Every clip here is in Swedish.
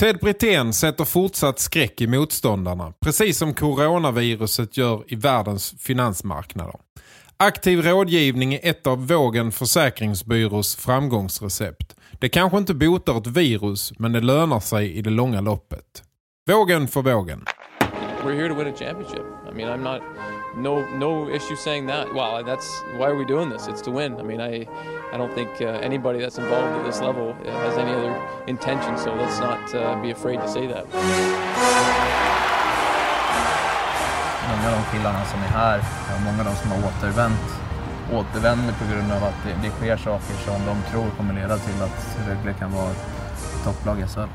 Ted Brithén sätter fortsatt skräck i motståndarna, precis som coronaviruset gör i världens finansmarknader. Aktiv rådgivning är ett av Vågen Försäkringsbyrås framgångsrecept. Det kanske inte botar ett virus, men det lönar sig i det långa loppet. Vågen för vågen. We're here to win a championship. I mean, I'm not no no issue saying that. Well, that's why are we doing this? It's to win. I mean, I i don't think uh, anybody that's involved at this level uh, has any other intention. So let's not uh, be afraid to say that. Många av de killarna som är här, och många av de som har återvänt, återvänder på grund av att det, det sker saker som de tror kommer leda till att Rögle kan vara ett topplag i SHL.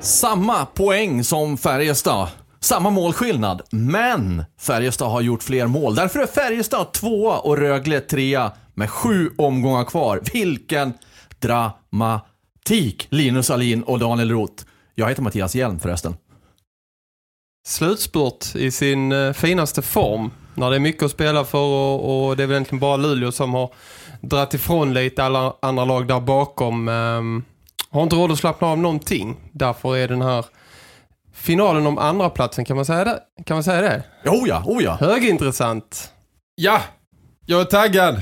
Samma poäng som Färjestad. Samma målskillnad, men Färjestad har gjort fler mål. Därför är Färjestad tvåa och Rögle trea med sju omgångar kvar. Vilken dramatik! Linus Alin och Daniel Roth. Jag heter Mattias Hjelm förresten. Slutspurt i sin eh, finaste form. När det är mycket att spela för och, och det är väl egentligen bara Luleå som har dratt ifrån lite alla andra lag där bakom. Um, har inte råd att slappna av någonting. Därför är den här finalen om andra platsen kan man säga det? Kan man säga det? Oh ja, oh ja. Högintressant. Ja, jag är taggad.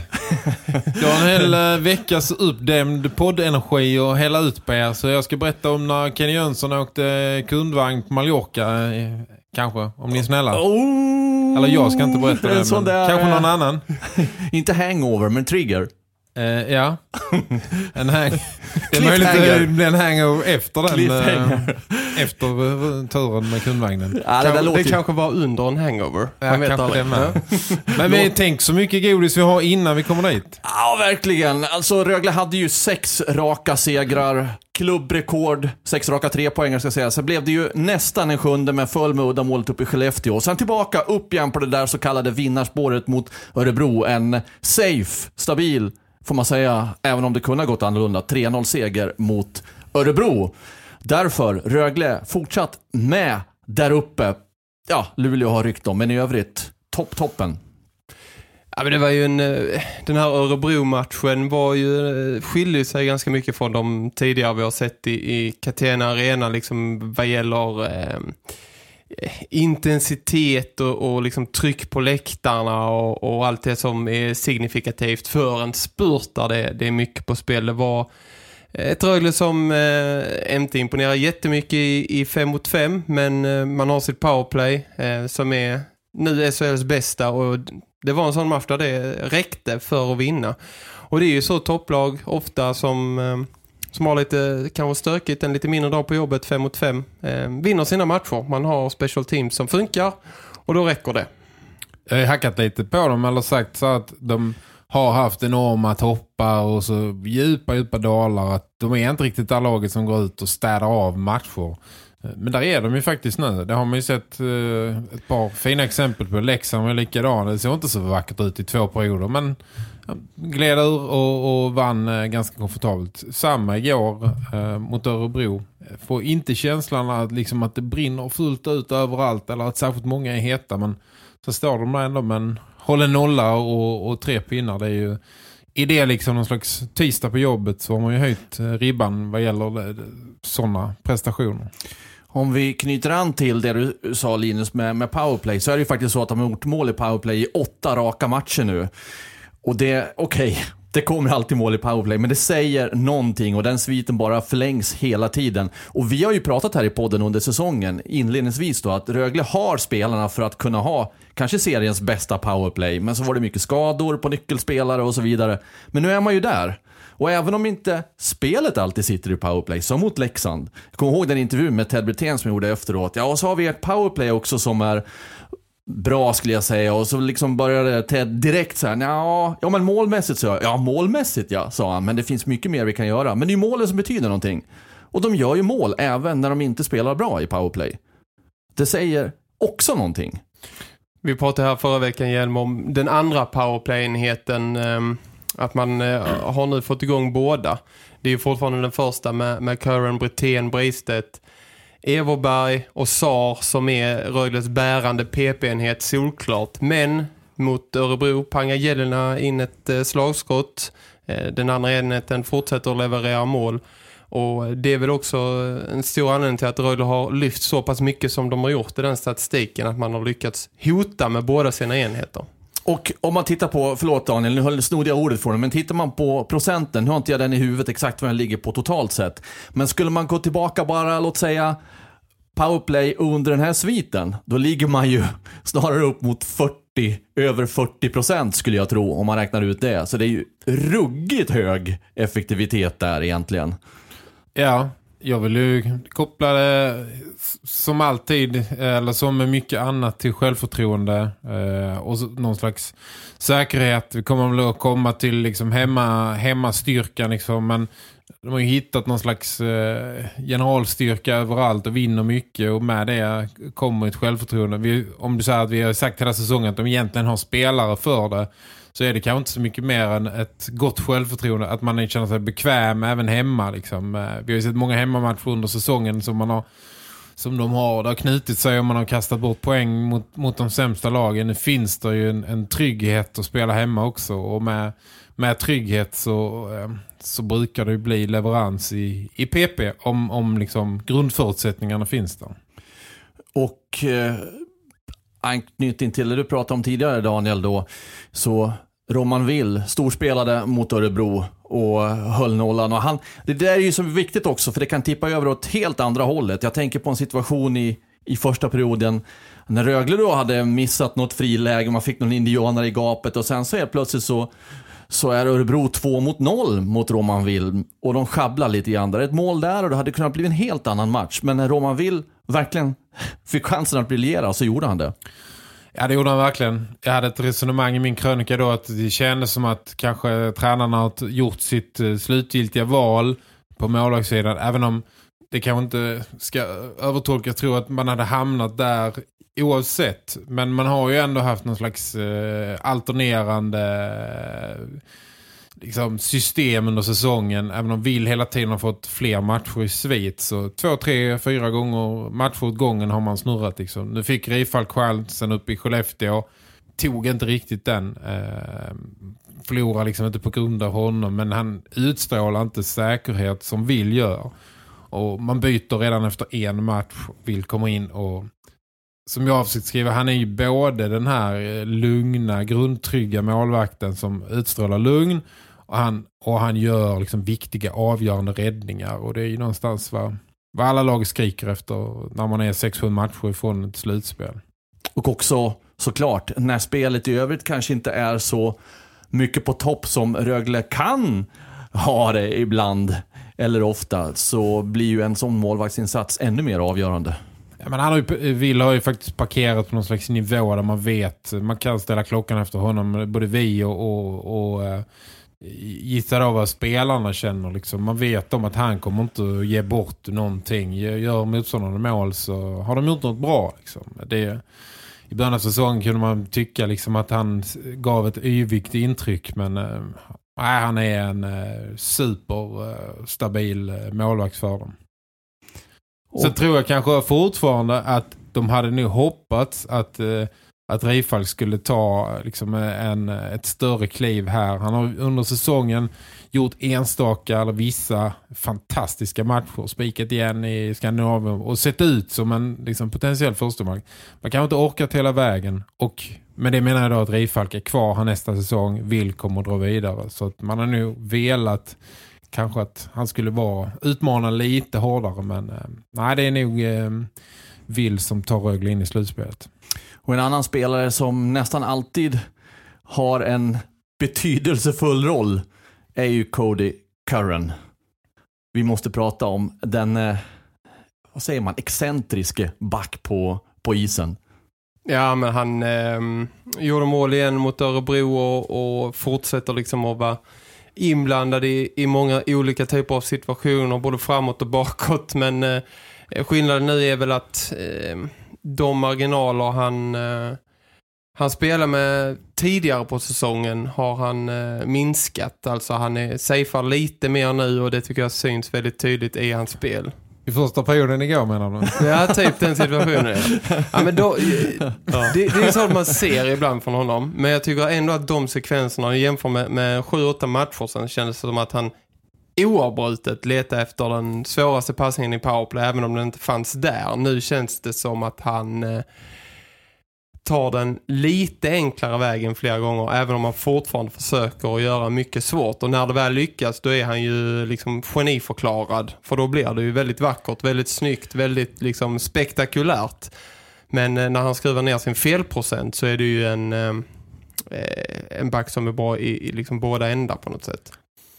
Jag har en hel eh, veckas uppdämd poddenergi och hela ut på er. Så jag ska berätta om när Kenny Jönsson åkte kundvagn på Mallorca. eh, Kanske, om ni är snälla. Oh, Eller jag ska inte berätta det, men där, kanske någon eh, annan. Inte hangover, men trigger. Eh, ja. En hang... Det är möjligt att det blir en hangover efter den. Eh, efter turen med kundvagnen. Ja, det där Kan, låter det ju... kanske var under en hangover. Ja, Man vet kanske det aldrig. med. Men vi tänk så mycket godis vi har innan vi kommer dit. Ja, verkligen. Alltså, Rögle hade ju sex raka segrar. Klubbrekord. Sex raka trepoängare ska jag säga. Sen blev det ju nästan en sjunde med full med uddamålet upp i Skellefteå. Och sen tillbaka upp igen på det där så kallade vinnarspåret mot Örebro. En safe, stabil, får man säga, även om det kunde ha gått annorlunda. 3-0 seger mot Örebro. Därför Rögle fortsatt med där uppe. Ja, Luleå har ryckt dem, men i övrigt topp, toppen. Ja, men det var ju en, eh, den här Örebro-matchen var ju, eh, skiljer sig ganska mycket från de tidigare vi har sett i, i Catena Arena liksom vad gäller eh, intensitet och, och liksom tryck på läktarna och, och allt det som är signifikativt för en spurt där det, det är mycket på spel. Det var ett Rögle som eh, inte imponerar jättemycket i, i 5 mot 5 men eh, man har sitt powerplay eh, som är nu SHLs bästa och det var en sån match där det räckte för att vinna. Och det är ju så topplag ofta som, eh, som har lite kanske stökigt en lite mindre dag på jobbet 5 mot 5 eh, vinner sina matcher. Man har special teams som funkar och då räcker det. Jag har hackat lite på dem eller sagt så att de har haft enorma toppar och så djupa, djupa dalar att de är inte riktigt det laget som går ut och städar av matcher. Men där är de ju faktiskt nu. Det har man ju sett eh, ett par fina exempel på. Leksand är likadan. Det ser inte så vackert ut i två perioder men gled ur och, och vann eh, ganska komfortabelt. Samma igår eh, mot Örebro. Får inte känslan att, liksom, att det brinner fullt ut överallt eller att särskilt många är heta men så står de där ändå men håller nolla och, och tre pinnar. Det är ju i det liksom någon slags tisdag på jobbet så har man ju höjt eh, ribban vad gäller eh, sådana prestationer. Om vi knyter an till det du sa Linus med, med powerplay så är det ju faktiskt så att de har gjort mål i powerplay i åtta raka matcher nu. Och det, okej, det kommer alltid mål i powerplay, men det säger någonting och den sviten bara förlängs hela tiden. Och vi har ju pratat här i podden under säsongen, inledningsvis då, att Rögle har spelarna för att kunna ha kanske seriens bästa powerplay, men så var det mycket skador på nyckelspelare och så vidare. Men nu är man ju där. Och även om inte spelet alltid sitter i powerplay, som mot Leksand. Jag kommer ihåg den intervjun med Ted Brithén som jag gjorde efteråt. Ja, och så har vi ett powerplay också som är bra skulle jag säga. Och så liksom började Ted direkt så här, ja, ja men målmässigt så, ja målmässigt ja, sa han. Men det finns mycket mer vi kan göra. Men det är ju målen som betyder någonting. Och de gör ju mål även när de inte spelar bra i powerplay. Det säger också någonting. Vi pratade här förra veckan Hjelm om den andra powerplay-enheten. Ehm, att man eh, har nu fått igång båda. Det är ju fortfarande den första med, med Curran, Brithén, Bristedt, Everberg och Sar som är Rögles bärande PP-enhet solklart. Men mot Örebro pangar Gällena in ett eh, slagskott. Eh, den andra enheten fortsätter att leverera mål. Och det är väl också eh, en stor anledning till att Rögle har lyft så pass mycket som de har gjort i den statistiken. Att man har lyckats hota med båda sina enheter. Och om man tittar på, förlåt Daniel, nu snodde jag ordet för dig, men tittar man på procenten, nu har inte jag den i huvudet exakt vad den ligger på totalt sett. Men skulle man gå tillbaka bara, låt säga, powerplay under den här sviten, då ligger man ju snarare upp mot 40, över 40 procent skulle jag tro, om man räknar ut det. Så det är ju ruggigt hög effektivitet där egentligen. Ja, jag vill ju koppla det som alltid, eller som med mycket annat till självförtroende eh, och någon slags säkerhet. Vi kommer väl att komma till liksom hemma, hemmastyrkan liksom, men de har ju hittat någon slags eh, generalstyrka överallt och vinner mycket och med det kommer ett självförtroende. Vi, om du säger att vi har sagt hela säsongen att de egentligen har spelare för det så är det kanske inte så mycket mer än ett gott självförtroende att man känner sig bekväm även hemma. Liksom. Eh, vi har ju sett många hemmamatcher under säsongen som man har som de har, det har knutit sig och man har kastat bort poäng mot, mot de sämsta lagen. Nu finns det ju en, en trygghet att spela hemma också och med, med trygghet så, eh, så brukar det ju bli leverans i, i PP om, om liksom grundförutsättningarna finns där. Och eh, anknytning till det du pratade om tidigare Daniel då, så Roman Will storspelade mot Örebro och höll nollan. Och han, det där är ju så viktigt också för det kan tippa över åt helt andra hållet. Jag tänker på en situation i, i första perioden när Rögle då hade missat något friläge, man fick någon indianare i gapet och sen så helt plötsligt så så är Örebro två mot noll mot Roman Will och de schabblar lite grann. Det är ett mål där och det hade kunnat bli en helt annan match. Men när Roman Will verkligen fick chansen att briljera så gjorde han det. Ja, det gjorde han verkligen. Jag hade ett resonemang i min krönika då att det kändes som att kanske tränarna har gjort sitt eh, slutgiltiga val på målvaktssidan. Även om det kanske inte ska övertolka tro att man hade hamnat där oavsett. Men man har ju ändå haft någon slags eh, alternerande liksom, system under säsongen. Även om Vill hela tiden har fått fler matcher i svit. Så två, tre, fyra gånger matcher åt gången har man snurrat. Liksom. Nu fick Rifalk chansen upp i Skellefteå. Tog inte riktigt den. Eh, förlorar liksom inte på grund av honom. Men han utstrålar inte säkerhet som Vill gör. Och man byter redan efter en match. Vill komma in och som jag har försökt skriva, han är ju både den här eh, lugna, grundtrygga målvakten som utstrålar lugn och han, och han gör liksom viktiga, avgörande räddningar. Och det är ju någonstans vad, vad alla lag skriker efter när man är 6-7 matcher ifrån ett slutspel. Och också såklart, när spelet i övrigt kanske inte är så mycket på topp som Rögle kan ha det ibland eller ofta så blir ju en sån målvaktsinsats ännu mer avgörande. Ja, men han har ju, Will har ju faktiskt parkerat på någon slags nivå där man vet, man kan ställa klockan efter honom, både vi och, och, och eh, gissar av vad spelarna känner. Liksom. Man vet om att han kommer inte ge bort någonting. Gör motståndarna mål så har de gjort något bra. Liksom. Det, I början av säsongen kunde man tycka liksom, att han gav ett yvigt intryck men äh, han är en eh, äh, superstabil äh, målvakt för dem. Och, Sen tror jag kanske fortfarande att de hade nu hoppats att, eh, att Rifalk skulle ta liksom en, ett större kliv här. Han har under säsongen gjort enstaka eller vissa fantastiska matcher. Spikat igen i Skandinavien och sett ut som en liksom, potentiell förstemark. Man kan inte orkat hela vägen och med det menar jag då att Rifalk är kvar här nästa säsong. Vill kommer att dra vidare. Så att man har nu velat kanske att han skulle vara utmana lite hårdare men eh, nej det är nog eh, Vill som tar Rögle in i slutspelet. och en annan spelare som nästan alltid har en betydelsefull roll är ju Cody Curran. Vi måste prata om den, eh, vad säger man, excentriske back på, på isen. Ja, men han eh, gjorde mål igen mot Örebro och, och fortsätter liksom att vara inblandad i, i många olika typer av situationer, både framåt och bakåt. Men eh, skillnaden nu är väl att eh, de marginaler han, eh, han spelar med tidigare på säsongen har han eh, minskat. Alltså han är safear lite mer nu och det tycker jag syns väldigt tydligt i hans spel. I första perioden igår menar du? Ja, typ den situationen. Ja, men då, det, det är sånt man ser ibland från honom. Men jag tycker ändå att de sekvenserna jämför med, med 7-8 matcher sen kändes det som att han oavbrutet letar efter den svåraste passningen i powerplay även om den inte fanns där. Nu känns det som att han eh, tar den lite enklare vägen flera gånger även om han fortfarande försöker att göra mycket svårt och när det väl lyckas då är han ju liksom geniförklarad för då blir det ju väldigt vackert, väldigt snyggt, väldigt liksom spektakulärt men eh, när han skruvar ner sin felprocent så är det ju en eh, en back som är bra i, i liksom båda ändar på något sätt.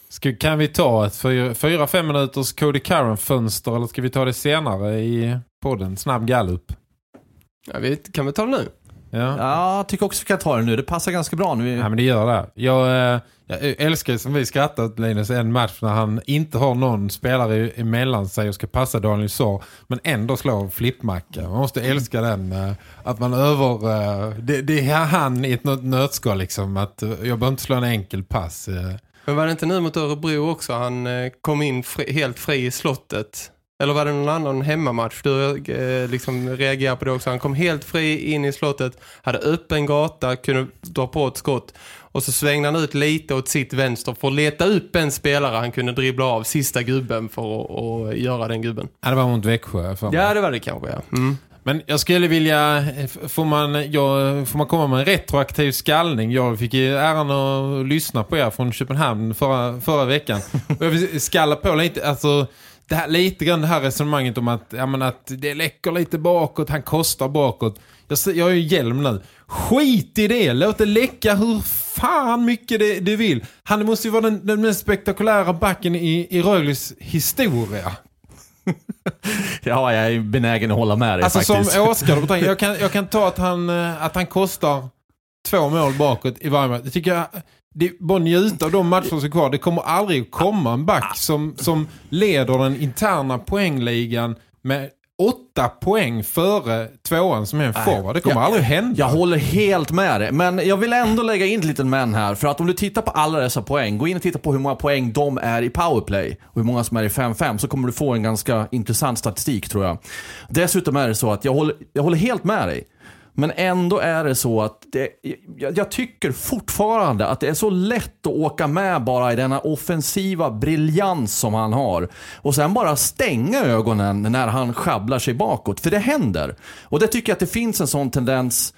Ska, kan vi ta ett 4-5 minuters Cody Curran-fönster eller ska vi ta det senare i podden? Snabb gallup. Ja, vi kan vi ta det nu? Ja. ja, jag tycker också vi kan ta det nu. Det passar ganska bra nu. Ja, men det gör det. Jag, eh, jag älskar som vi skrattat Linus en match när han inte har någon spelare emellan sig och ska passa Daniel Sår men ändå slår flippmacka. Man måste älska den. Eh, att man över... Eh, det, det är han i ett nötskal liksom. Att jag behöver inte slå en enkel pass. Men var det inte nu mot Örebro också? Han kom in fri, helt fri i slottet eller var det någon annan hemmamatch? Du eh, liksom reagerar på det också. Han kom helt fri in i slottet. Hade öppen gata, kunde dra på ett skott. Och så svängde han ut lite åt sitt vänster för att leta upp en spelare han kunde dribbla av sista gubben för att, att göra den gubben. Ja, det var mot Växjö. Ja, det var det kanske, ja. Mm. Men jag skulle vilja, får man, jag, får man komma med en retroaktiv skallning? Jag fick ju äran att lyssna på er från Köpenhamn förra, förra veckan. Och jag vill skalla på lite, alltså det här, lite grann det här resonemanget om att, ja, men att det läcker lite bakåt, han kostar bakåt. Jag, jag har ju hjälm nu. Skit i det, låt det läcka hur fan mycket det, det vill. Han måste ju vara den, den mest spektakulära backen i, i Rögles historia. ja, jag är benägen att hålla med dig alltså, faktiskt. som Oskar, jag kan, jag kan ta att han, eh, att han kostar två mål bakåt i varje match. Det tycker jag det, bara njuta av de matcher som är kvar. Det kommer aldrig att komma en back som, som leder den interna poängligan med åtta poäng före tvåan som är en forward. Det kommer jag, aldrig hända. Jag håller helt med dig. Men jag vill ändå lägga in en liten men här. För att om du tittar på alla dessa poäng, gå in och titta på hur många poäng de är i powerplay och hur många som är i 5-5 så kommer du få en ganska intressant statistik tror jag. Dessutom är det så att jag håller, jag håller helt med dig. Men ändå är det så att det, jag, jag, tycker fortfarande att det är så lätt att åka med bara i denna offensiva briljans som han har. Och sen bara stänga ögonen när han sjabblar sig bakåt. För det händer. Och det tycker jag att det finns en sån tendens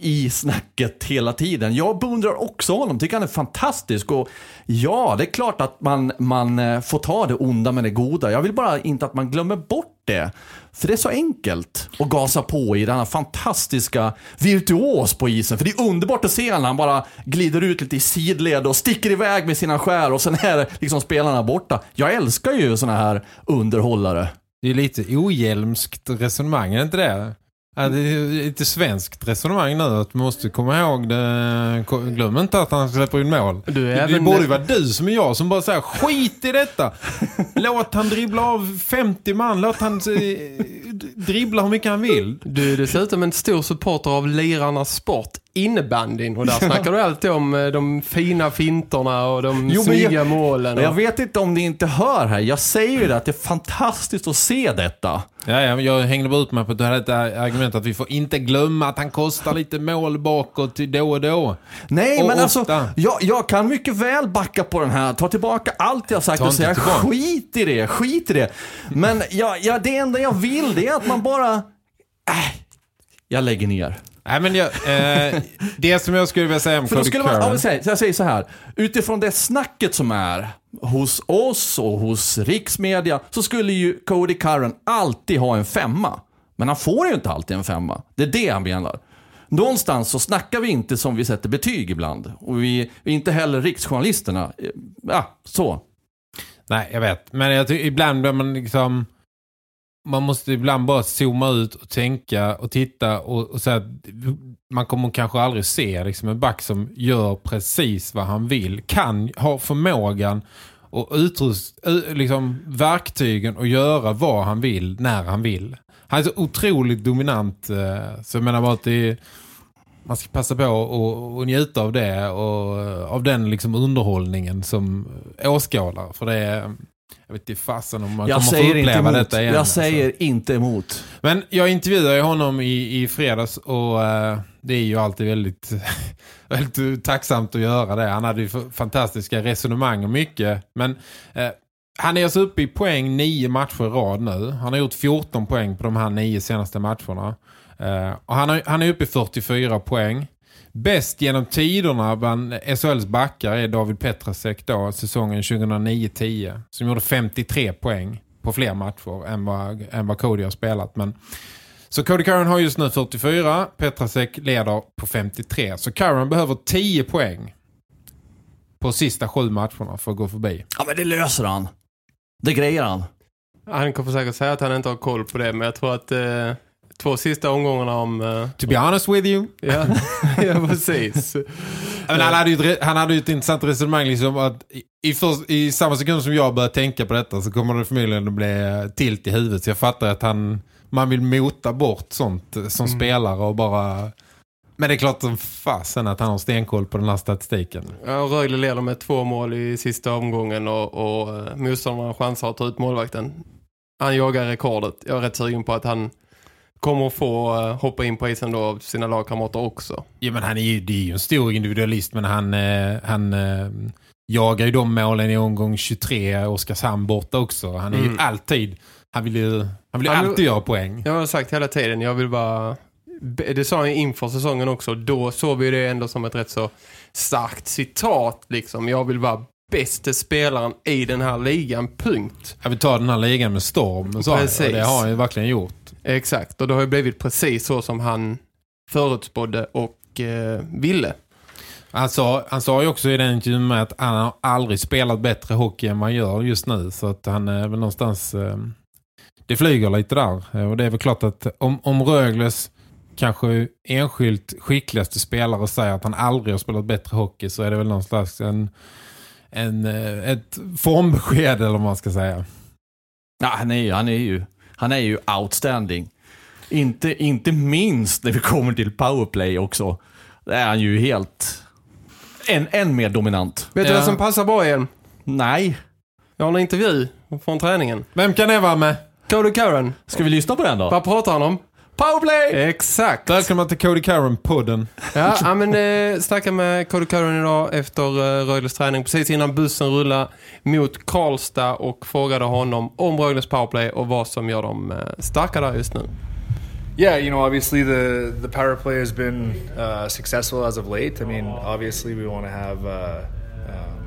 i snacket hela tiden. Jag beundrar också honom, tycker han är fantastisk. Och ja, det är klart att man, man eh, får ta det onda med det goda. Jag vill bara inte att man glömmer bort det. För det är så enkelt att gasa på i denna fantastiska virtuos på isen. För det är underbart att se när han bara glider ut lite i sidled och sticker iväg med sina skär och sen är liksom spelarna borta. Jag älskar ju såna här underhållare. Det är lite ohjälmskt resonemang, är det inte det? Ja, det är lite svenskt resonemang nu att man måste komma ihåg det. Glöm inte att han släpper in mål. Du det, det borde ju vara du som är jag som bara säger skit i detta. Låt han dribbla av 50 man. Låt han eh, dribbla hur mycket han vill. Du är dessutom en stor supporter av lirarnas sport innebandyn och där snackar du alltid om eh, de fina finterna och de jo, snygga jag, målen. Och... Jag vet inte om ni inte hör här. Jag säger ju det att det är fantastiskt att se detta. Ja, ja jag hängde bara ut mig på det här ett argument att vi får inte glömma att han kostar lite mål bakåt då och då. Nej, och men alltså, ofta. alltså, jag, jag, kan mycket väl backa på den här. Ta tillbaka allt jag sagt och säga skit i det, skit i det. Men ja, ja, det enda jag vill det är att man bara... Äh, jag lägger ner. Nej, men jag, eh, det som jag skulle vilja säga om Cody skulle man, säga, jag säger så här. Utifrån det snacket som är hos oss och hos riksmedia så skulle ju Cody Curran alltid ha en femma. Men han får ju inte alltid en femma. Det är det han menar. Någonstans så snackar vi inte som vi sätter betyg ibland. Och vi, vi är inte heller riksjournalisterna. Ja, så. Nej, jag vet. Men jag tycker, ibland blir man liksom man måste ibland bara zooma ut och tänka och titta och, och säga man kommer kanske aldrig se liksom, en back som gör precis vad han vill. Kan ha förmågan och utrust, liksom, verktygen att göra vad han vill när han vill. Han är så otroligt dominant. Eh, så jag menar bara att det är, man ska passa på och, och njuta av det och eh, av den liksom underhållningen som åskådare. För det är, jag vet inte fasen om man Jag kommer få säger inte uppleva detta igen. Jag alltså. säger inte emot. Men jag intervjuade ju honom i, i fredags och eh, det är ju alltid väldigt, väldigt tacksamt att göra det. Han hade ju fantastiska resonemang och mycket. Men eh, han är alltså uppe i poäng nio matcher i rad nu. Han har gjort 14 poäng på de här nio senaste matcherna. Eh, och han, har, han är uppe i 44 poäng. Bäst genom tiderna bland SHLs backar är David Petrasek då, säsongen 2009-10 som gjorde 53 poäng på fler matcher än vad, än vad Cody har spelat. Men, så Cody Curran har just nu 44, Petrasek leder på 53. Så Curran behöver 10 poäng på sista sju matcherna för att gå förbi. Ja, men det löser han. Det grejer han. Han kommer säkert säga att han inte har koll på det, men jag tror att eh, två sista omgångarna om... Eh, To be honest with you. ja, ja, precis. Men han, hade ju ett, han hade ju ett intressant resonemang liksom att i, först, i samma sekund som jag börjar tänka på detta så kommer det förmodligen att bli eh, tilt i huvudet. Så jag fattar att han, man vill mota bort sånt eh, som spelare och bara... Men det är klart som fasen att han har stenkoll på den här statistiken. Ja, Rögle leder med två mål i sista omgången och, och motståndarna chansar att ta ut målvakten. Han jagar rekordet. Jag är rätt sugen på att han kommer att få eh, hoppa in på isen då av sina lagkamrater också. Ja men han är ju, det är ju en stor individualist men han, eh, han eh, jagar ju de målen i omgång 23 Oskarshamn borta också. Han är ju Mm. alltid, han vill ju, han vill ju Han- alltid göra poäng. Jag har sagt hela tiden, jag vill bara... Det sa jag inför säsongen också. Då såg vi det ändå som ett rätt så starkt citat. Liksom. Jag vill vara bästa spelaren i den här ligan, punkt. Jag vill ta den här ligan med storm. Så det har han ju verkligen gjort. Exakt, och det har ju blivit precis så som han förutspådde och eh, ville. Han sa, han sa ju också i den intervjun med att han har aldrig spelat bättre hockey än man gör just nu. Så att han är väl någonstans... Eh, det flyger lite där. Eh, Och det är väl klart att om, om Rögles kanske enskilt skickligaste spelare säger att han aldrig har spelat bättre hockey så är det väl någonstans en, en, eh, ett formbesked eller vad man ska säga. Ja, han, är ju, han, är ju, han är ju outstanding. Inte, inte minst när vi kommer till powerplay också. Där är han ju helt... Än, än mer dominant. Vet du Ja. vad som passar bra igen? Nej. Jag har en intervju från träningen. Vem kan det vara med? Cody Curran, Ska vi lyssna på den då? vad pratar han om? Powerplay! Exakt. Välkommen till Cody Curran-podden. Ja, ja men eh, snacka med Cody Curran idag efter eh, Rögles träning. Precis innan bussen rullade mot Karlstad och frågade honom om Rögles powerplay och vad som gör dem eh, starka där just nu. Yeah, you know, obviously the the power play has been uh, successful as of late. I mean, obviously we want to have, uh, um,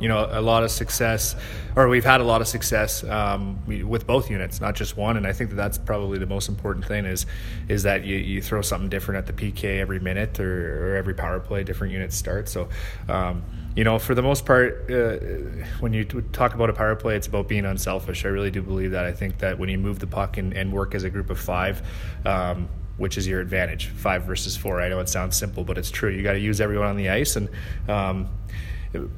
you know, a lot of success, or we've had a lot of success um, with both units, not just one. And I think that that's probably the most important thing is is that you, you throw something different at the PK every minute or, or every power play, different units start. So. Um, you know, for the most part, uh, when you talk about a power play, it's about being unselfish. I really do believe that. I think that when you move the puck and, and work as a group of five, um, which is your advantage, five versus four. I know it sounds simple, but it's true. You got to use everyone on the ice, and um,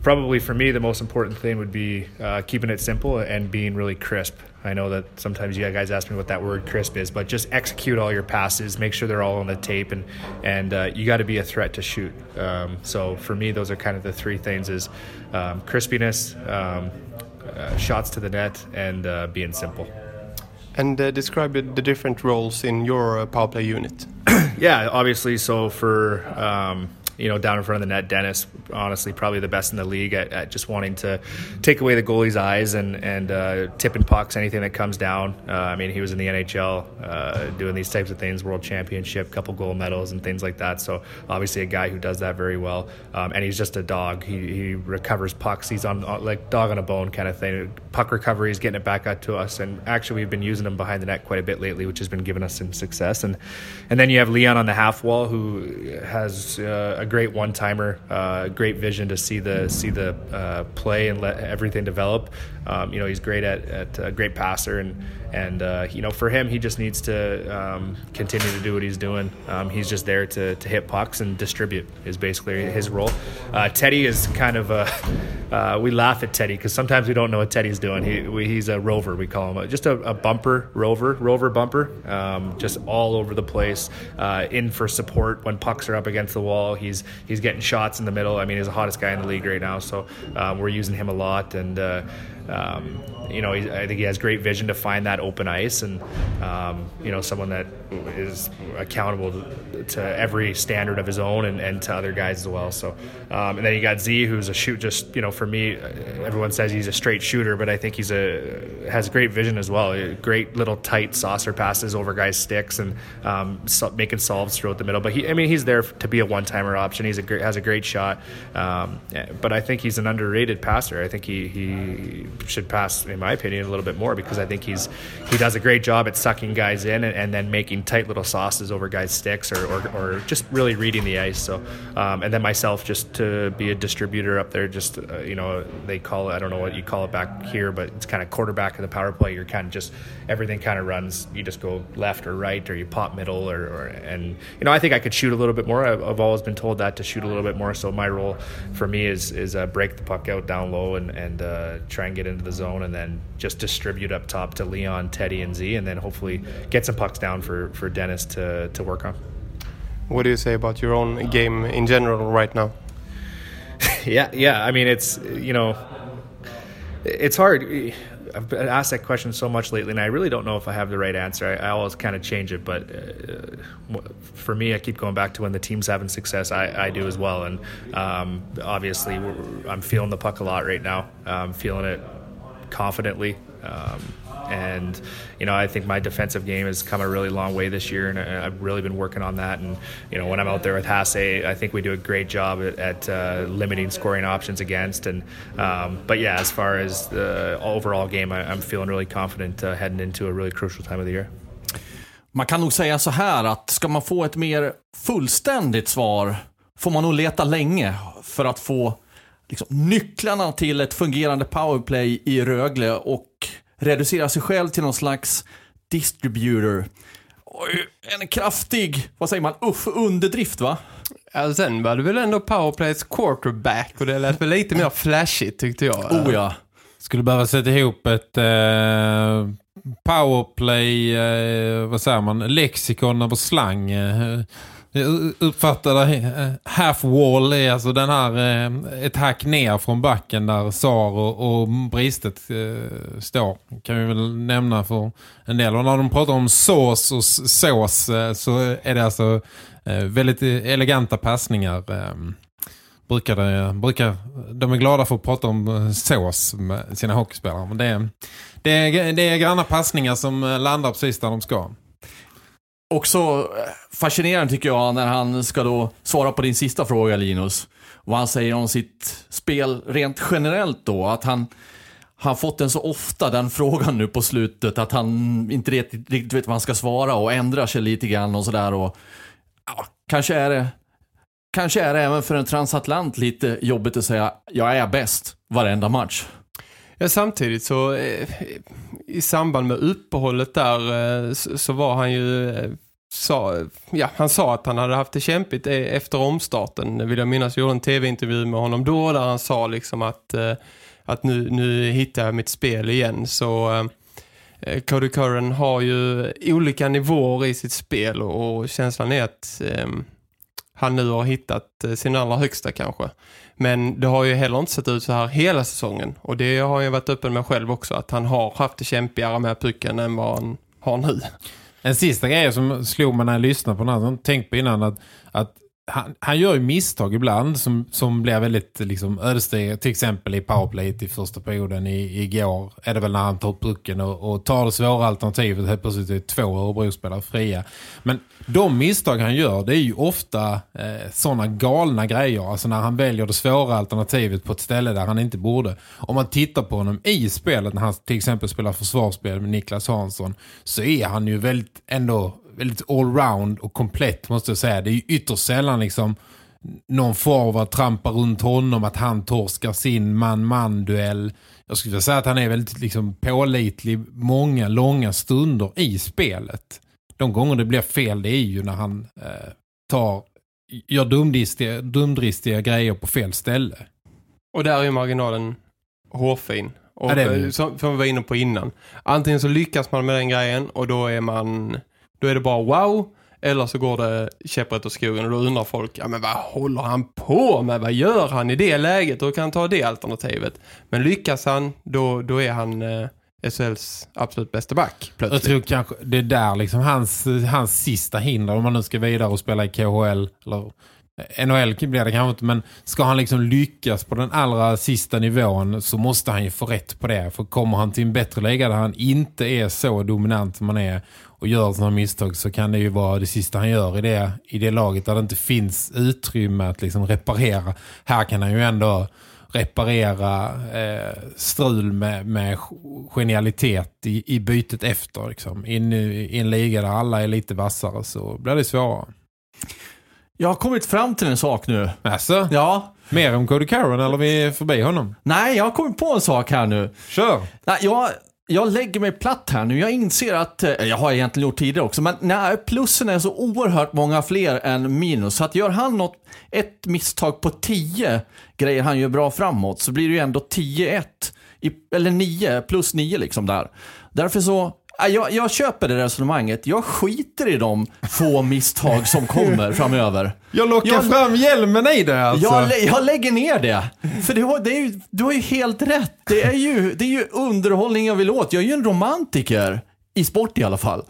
probably for me, the most important thing would be uh, keeping it simple and being really crisp. I know that sometimes you guys ask me what that word crisp is, but just execute all your passes, make sure they're all on the tape, and and uh, you got to be a threat to shoot. Um, so for me, those are kind of the three things: is um, crispiness, um, uh, shots to the net, and uh, being simple. And uh, describe the, different roles in your uh, power play unit. Yeah, obviously. So for um, you know down in front of the net, Dennis, honestly, probably the best in the league at, at just wanting to take away the goalie's eyes and and uh, tipping pucks, anything that comes down. Uh, I mean, he was in the NHL uh, doing these types of things, World Championship, couple gold medals, and things like that. So obviously, a guy who does that very well, um, and he's just a dog. He, he recovers pucks. He's on like dog on a bone kind of thing. Puck recovery is getting it back out to us, and actually, we've been using him behind the net quite a bit lately, which has been giving us some success. And and then you have Leon on the half wall, who has uh, a great one timer, uh, great vision to see the see the uh, play and let everything develop. Um, you know, he's great at, at a great passer, and and uh, you know, for him, he just needs to um, continue to do what he's doing. Um, he's just there to, to hit pucks and distribute is basically his role. Uh, Teddy is kind of a uh, we laugh at Teddy because sometimes we don't know what Teddy's doing. He we, he's a rover, we call him, just a, a bumper rover, rover bumper, um, just all over the place, uh, in for support when pucks are up against the wall. He's he's getting shots in the middle. I mean, he's the hottest guy in the league right now, so we're using him a lot and. Um, you know, I think he has great vision to find that open ice, and um, you know, someone that is accountable to, to, every standard of his own and, and to other guys as well. So, um, and then you got Z, who's a shoot. Just you know, for me, everyone says he's a straight shooter, but I think he's a has great vision as well. Great little tight saucer passes over guys' sticks and um, making solves throughout the middle. But he, I mean, he's there to be a one timer option. He's a great, has a great shot, um, but I think he's an underrated passer. I think he he should pass in my opinion, a little bit more because I think he's he does a great job at sucking guys in and, and then making tight little sauces over guys' sticks or, or, or just really reading the ice. So, um, and then myself just to be a distributor up there, just uh, you know they call it I don't know what you call it back here, but it's kind of quarterback of the power play. You're kind of just everything kind of runs. You just go left or right or you pop middle or, or and you know I think I could shoot a little bit more. I've, always been told that to shoot a little bit more. So my role for me is is uh, break the puck out down low and and uh, try and get into the zone and then just distribute up top to Leon, Teddy, and Z, and then hopefully get some pucks down for, for Dennis to, to work on. What do you say about your own game in general right now? yeah, yeah. I mean, it's you know, it's hard. I've been asked that question so much lately, and I really don't know if I have the right answer. I, I always kind of change it, but uh, for me, I keep going back to when the team's having success. I, I do as well, and um, obviously, I'm feeling the puck a lot right now. I'm feeling it confidently. Um, and you know, I think my defensive game has come a really long way this year, and I've really been working on that. And you know, when I'm out there with Hasse, I think we do a great job at, at uh, limiting scoring options against. And um, but yeah, as far as the overall game, I, am feeling really confident uh, heading into a really crucial time of the year. Man kan nog säga så här att ska man få ett mer fullständigt svar får man nog leta länge för att få liksom, nycklarna till ett fungerande powerplay i Rögle och reducera sig själv till någon slags distributor. En kraftig, vad säger man, uff, underdrift va? Ja, sen var det väl ändå powerplays quarterback och det lät väl lite mer flashigt tyckte jag. Oh ja. Skulle behöva sätta ihop ett eh, powerplay, eh, vad säger man, lexikon över slang. Eh, jag uppfattar det. Eh, Half wall är alltså den här eh, ett hack ner från backen där Sar och, och Bristet eh, står. Kan vi väl nämna för en del. Och när de pratar om sås och sås eh, så är det alltså väldigt eleganta passningar. Brukar det, brukar, de är glada för att prata om sås med sina hockeyspelare. Men det är, det är, det är granna passningar som landar precis där de ska. Också eh, fascinerande tycker jag när han ska då svara på din sista fråga Linus. Vad han säger om sitt spel rent generellt då. Att han har fått den så ofta, den frågan nu på slutet, att han inte riktigt vet vad han ska svara och ändrar sig lite grann och sådär. Ja, kanske är det Kanske är det även för en transatlant lite jobbigt att säga jag är bäst varenda match. Ja, samtidigt så eh, i samband med uppehållet där eh, så, var han ju eh, sa, ja, han sa att han hade haft det kämpigt e-, efter omstarten. Vill jag minnas, jag gjorde en tv-intervju med honom då där han sa liksom att, att nu, nu hittar jag mitt spel igen. Så Cody Curran har ju olika nivåer i sitt spel och, känslan är att han nu har hittat sin allra högsta kanske. Men det har ju heller inte sett ut så här hela säsongen. Och det har jag varit öppen med själv också. Att han har haft det kämpigare med pucken än vad han har nu. En sista grej som slog mig när jag lyssnade på den här. Tänk på innan att, att han, han, gör ju misstag ibland som, som blir väldigt liksom, ödesdigra. Till exempel i powerplay i första perioden i, igår är det väl när han tar upp pucken och, och tar det svåra alternativet. Helt plötsligt är två Örebro-spelare fria. Men de misstag han gör det är ju ofta eh, sådana galna grejer. Alltså när han väljer det svåra alternativet på ett ställe där han inte borde. Om man tittar på honom i spelet när han till exempel spelar försvarsspel med Niklas Hansson så är han ju väldigt ändå väldigt allround och komplett måste jag säga. Det är ju ytterst sällan liksom någon forward trampar runt honom, att han torskar sin man-man-duell. Jag skulle säga att han är väldigt liksom, pålitlig många långa stunder i spelet. De gånger det blir fel, det är ju när han eh, tar, gör dumdristiga, dumdristiga grejer på fel ställe. Och där är ju marginalen hårfin. Och Ja, det är eh, som, som vi var inne på innan. Antingen så lyckas man med den grejen och då är man då är det bara wow. Eller så går det käpprätt åt skogen och då undrar folk, ja men vad håller han på med? Vad gör han i det läget? Hur kan han ta det alternativet. Men lyckas han, då, då är han eh, SHLs absolut bästa back Jag tror kanske det är där liksom hans, hans sista hinder om man nu ska vidare och spela i KHL eller NHL blir det kanske inte men ska han liksom lyckas på den allra sista nivån så måste han ju få rätt på det för kommer han till en bättre liga där han inte är så dominant som han är och gör sådana misstag så kan det ju vara det sista han gör i det, i det laget där det inte finns utrymme att liksom reparera. Här kan han ju ändå reparera eh, strul med, med genialitet i, i bytet efter. Liksom. In, I en liga där alla är lite vassare så blir det svårare. Jag har kommit fram till en sak nu. Alltså, Ja. mer om Cody Caron eller vi förbi honom? Nej, jag har kommit på en sak här nu. Kör! Nej, jag, jag lägger mig platt här nu. Jag inser att, eh, jag har egentligen gjort tidigare också, men nej, plussen är så oerhört många fler än minus. Så att gör han något, ett misstag på 10 grejer han gör bra framåt så blir det ju ändå 10-1. I, eller 9, plus 9 liksom där. Därför så, jag, jag köper det resonemanget. Jag skiter i de få misstag som kommer framöver. Jag lockar Jag- fram hjälmen i det alltså. Jag, jag lägger ner det. För det, har- det är ju, du har ju helt rätt. Det är ju, det är ju underhållning jag vill åt. Jag är ju en romantiker. I sport i alla fall.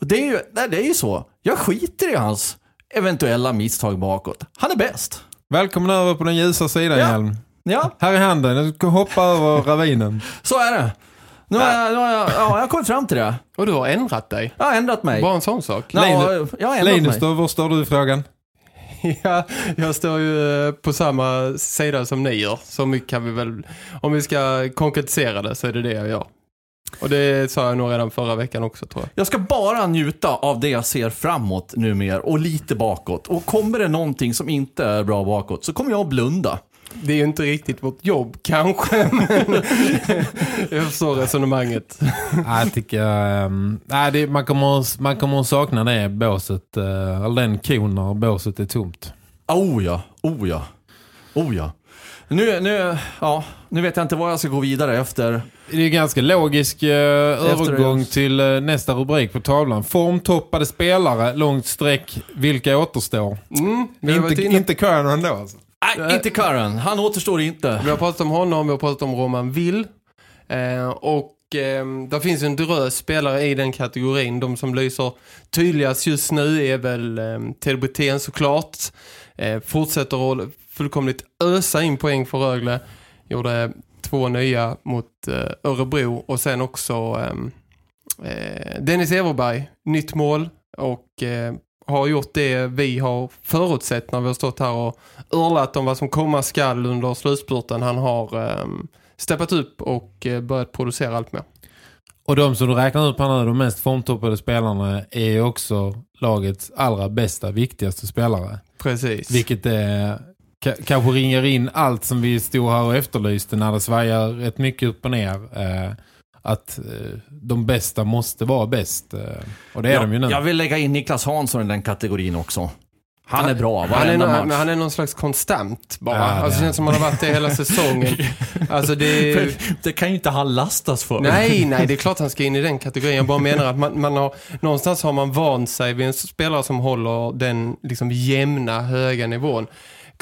Det är ju, nej, det är ju så. Jag skiter i hans eventuella misstag bakåt. Han är bäst. Välkommen över på den ljusa sidan, Ja. Hjelm. Ja, Här är handen, du kan hoppa över ravinen. så är det. Nu har jag, nu har jag, ja, jag har kommit fram till det. Och du har ändrat dig. Jag har ändrat mig. Bara en sån sak. Ja, Linus- jag har ändrat Linus, mig. då, var står du i frågan? Ja, jag står ju eh, på samma sida som ni gör. Så mycket kan vi väl, om vi ska konkretisera det så är det det jag gör. Och det sa jag nog redan förra veckan också tror jag. Jag ska bara njuta av det jag ser framåt numera och lite bakåt. Och kommer det någonting som inte är bra bakåt så kommer jag att blunda. Det är ju inte riktigt vårt jobb kanske, men jag förstår resonemanget. Jag tycker... Um, nej, det, man, kommer, att- man kommer att sakna det båset, uh, eller den kon när båset är tomt. Oh ja, oh ja, oh ja. Nu, nu, ja, nu vet jag inte vad jag ska gå vidare efter. Det är ganska logisk uh, övergång det. till uh, nästa rubrik på tavlan. Formtoppade spelare, långt streck, vilka återstår? Mm, Inte, inte Curran ändå alltså. Nej, inte Curran. Han återstår inte. vi har pratat om honom, vi har pratat om Roman Will. Eh, och eh, där finns en drös spelare i den kategorin. De som lyser tydligast just nu är väl eh, Ted Brithén såklart. Eh, fortsätter att fullkomligt ösa in poäng för Rögle. Gjorde två nya mot eh, Örebro och sen också ehm, eh, Dennis Everberg, nytt mål och eh, har gjort det vi har förutsett när vi har stått här och örlat om vad som komma skall under slutspurten. Han har eh, steppat upp och eh, börjat producera allt mer. Och de som du räknar upp här nu, de mest formtoppade spelarna, är också lagets allra bästa, viktigaste spelare. Precis. Vilket är, ka- kanske ringer in allt som vi stod här och efterlyste när det svajar rätt mycket upp och ner. Att eh, de bästa måste vara bäst. Eh, och det är de ju nu. Jag vill lägga in Niklas Hansson i den kategorin också. Han är bra, Han är, varenda nå- match. men han är någon slags konstant bara. Ja, det alltså, det känns som han har varit det hela säsongen. Alltså det är... Det kan ju inte han lastas för. Nej, nej, det är klart han ska in i den kategorin. Jag bara menar att man, man har, någonstans har man vant sig vid en spelare som håller den liksom jämna, höga nivån.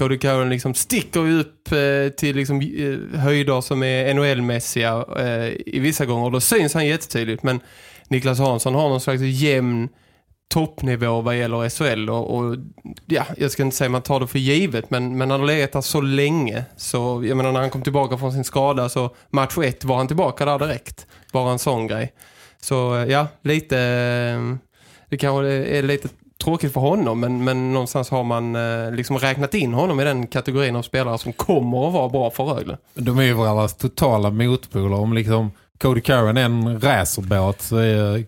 Cody Curran liksom sticker ju upp eh, till liksom, eh, höjder som är NHL-mässiga eh, i vissa gånger. Och då syns han jättetydligt. Men Niklas Hansson har någon slags jämn toppnivå vad gäller SHL och, och ja, jag ska inte säga man tar det för givet men, men han har legat där så länge så jag menar när han kom tillbaka från sin skada så match ett var han tillbaka där direkt bara en sån grej så eh, ja, lite eh, det kanske är lite tråkigt för honom men, men någonstans har man eh, liksom räknat in honom i den kategorin av spelare som kommer att vara bra för Rögle. De är ju varandras totala motpoler. Om liksom Cody Curran är en racerbåt så är eh,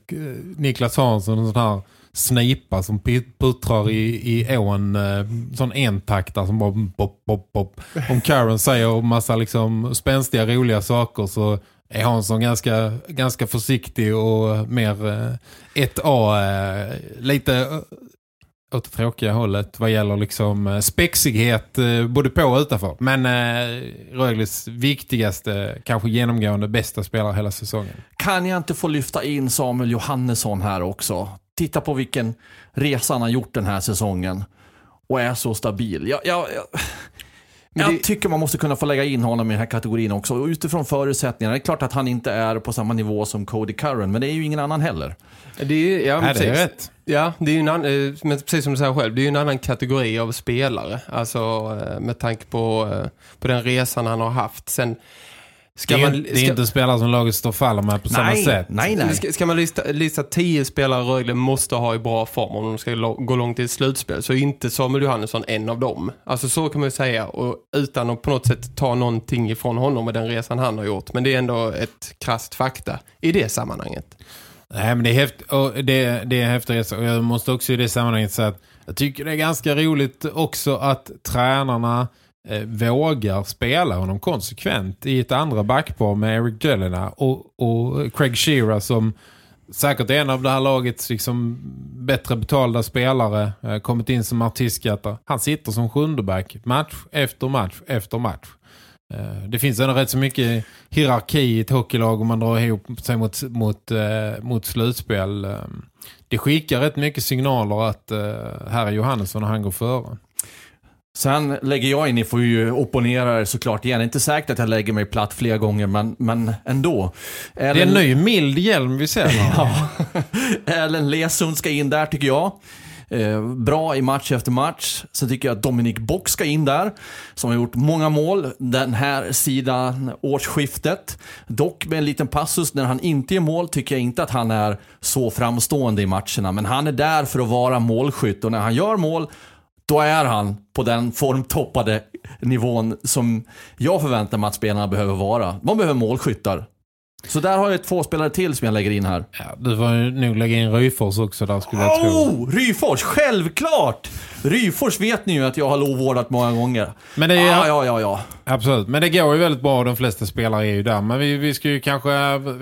Niklas Hansson en sån här snipa som puttrar i, i ån. Eh, sån entaktar som bara bop, bop, bop. Om Karen säger massa liksom spänstiga, roliga saker så är Hansson ganska, ganska försiktig och mer eh, 1A. Eh, lite eh, åt det tråkiga hållet vad gäller liksom eh, spexighet eh, både på och utanför. Men eh, Rögles viktigaste, kanske genomgående bästa spelare hela säsongen. Kan jag inte få lyfta in Samuel Johannesson här också? Titta på vilken resa han har gjort den här säsongen. Och är så stabil. Jag, jag, jag, jag det- tycker man måste kunna få lägga in honom i den här kategorin också. Och utifrån förutsättningarna. Det är klart att han inte är på samma nivå som Cody Curran. Men det är ju ingen annan heller. Det är, ja, Nej, det är precis. rätt. Ja, det är ju en annan, eh, men precis som du säger själv, det är ju en annan kategori av spelare. Alltså eh, med tanke på, eh, på den resan han har haft. Sen ska det är, man... det är inte spelare som laget står faller med på samma nej, sätt. nej, nej. Ska, ska man lista, lista tio spelare Rögle måste ha i bra form om de ska gå långt i ett slutspel så är inte Samuel Johannesson en av dem. Alltså så kan man ju säga och utan att på något sätt ta någonting ifrån honom och den resan han har gjort. Men det är ändå ett krasst fakta i det sammanhanget. Nej, men det är, häft, och det, det är häftigt. Och jag måste också i det sammanhanget säga att jag tycker det är ganska roligt också att tränarna eh, vågar spela honom konsekvent i ett andra backpar med Eric Jelena och, och Craig Shearer som säkert är en av det här lagets liksom bättre betalda spelare eh, kommit in som artistskatter. Han sitter som sjunde back match efter match efter match. Eh, Det finns ändå rätt så mycket hierarki i ett hockeylag om man drar ihop sig mot, mot, eh, mot slutspel. Eh, det skickar rätt mycket signaler att eh, här är Johannesson och han går före. Sen lägger jag in, ni får ju opponera er såklart igen. Det är inte säkert att jag lägger mig platt fler gånger, men, men ändå. Det är en ny mild hjälm vi ser. Ja. Ellen Lesund ska in där tycker jag. Eh, bra i match efter match. Sen tycker jag att Dominic Bock ska in där. Som har gjort många mål den här sidan årsskiftet. Dock med en liten passus när han inte gör mål tycker jag inte att han är så framstående i matcherna. Men han är där för att vara målskytt och när han gör mål då är han på den formtoppade nivån som jag förväntar mig att spelarna behöver vara. Man behöver målskyttar. Så där har jag två spelare till som jag lägger in här. Ja, du får nog lägga in Ryfors också där skulle jag tro. Oh, Ryfors, självklart! Ryfors vet ni ju att jag har lovvårdat många gånger. Men det är, Ja, ja, ja, ja. Absolut, men det går ju väldigt bra de flesta spelare är ju där. Men vi, vi ska ju kanske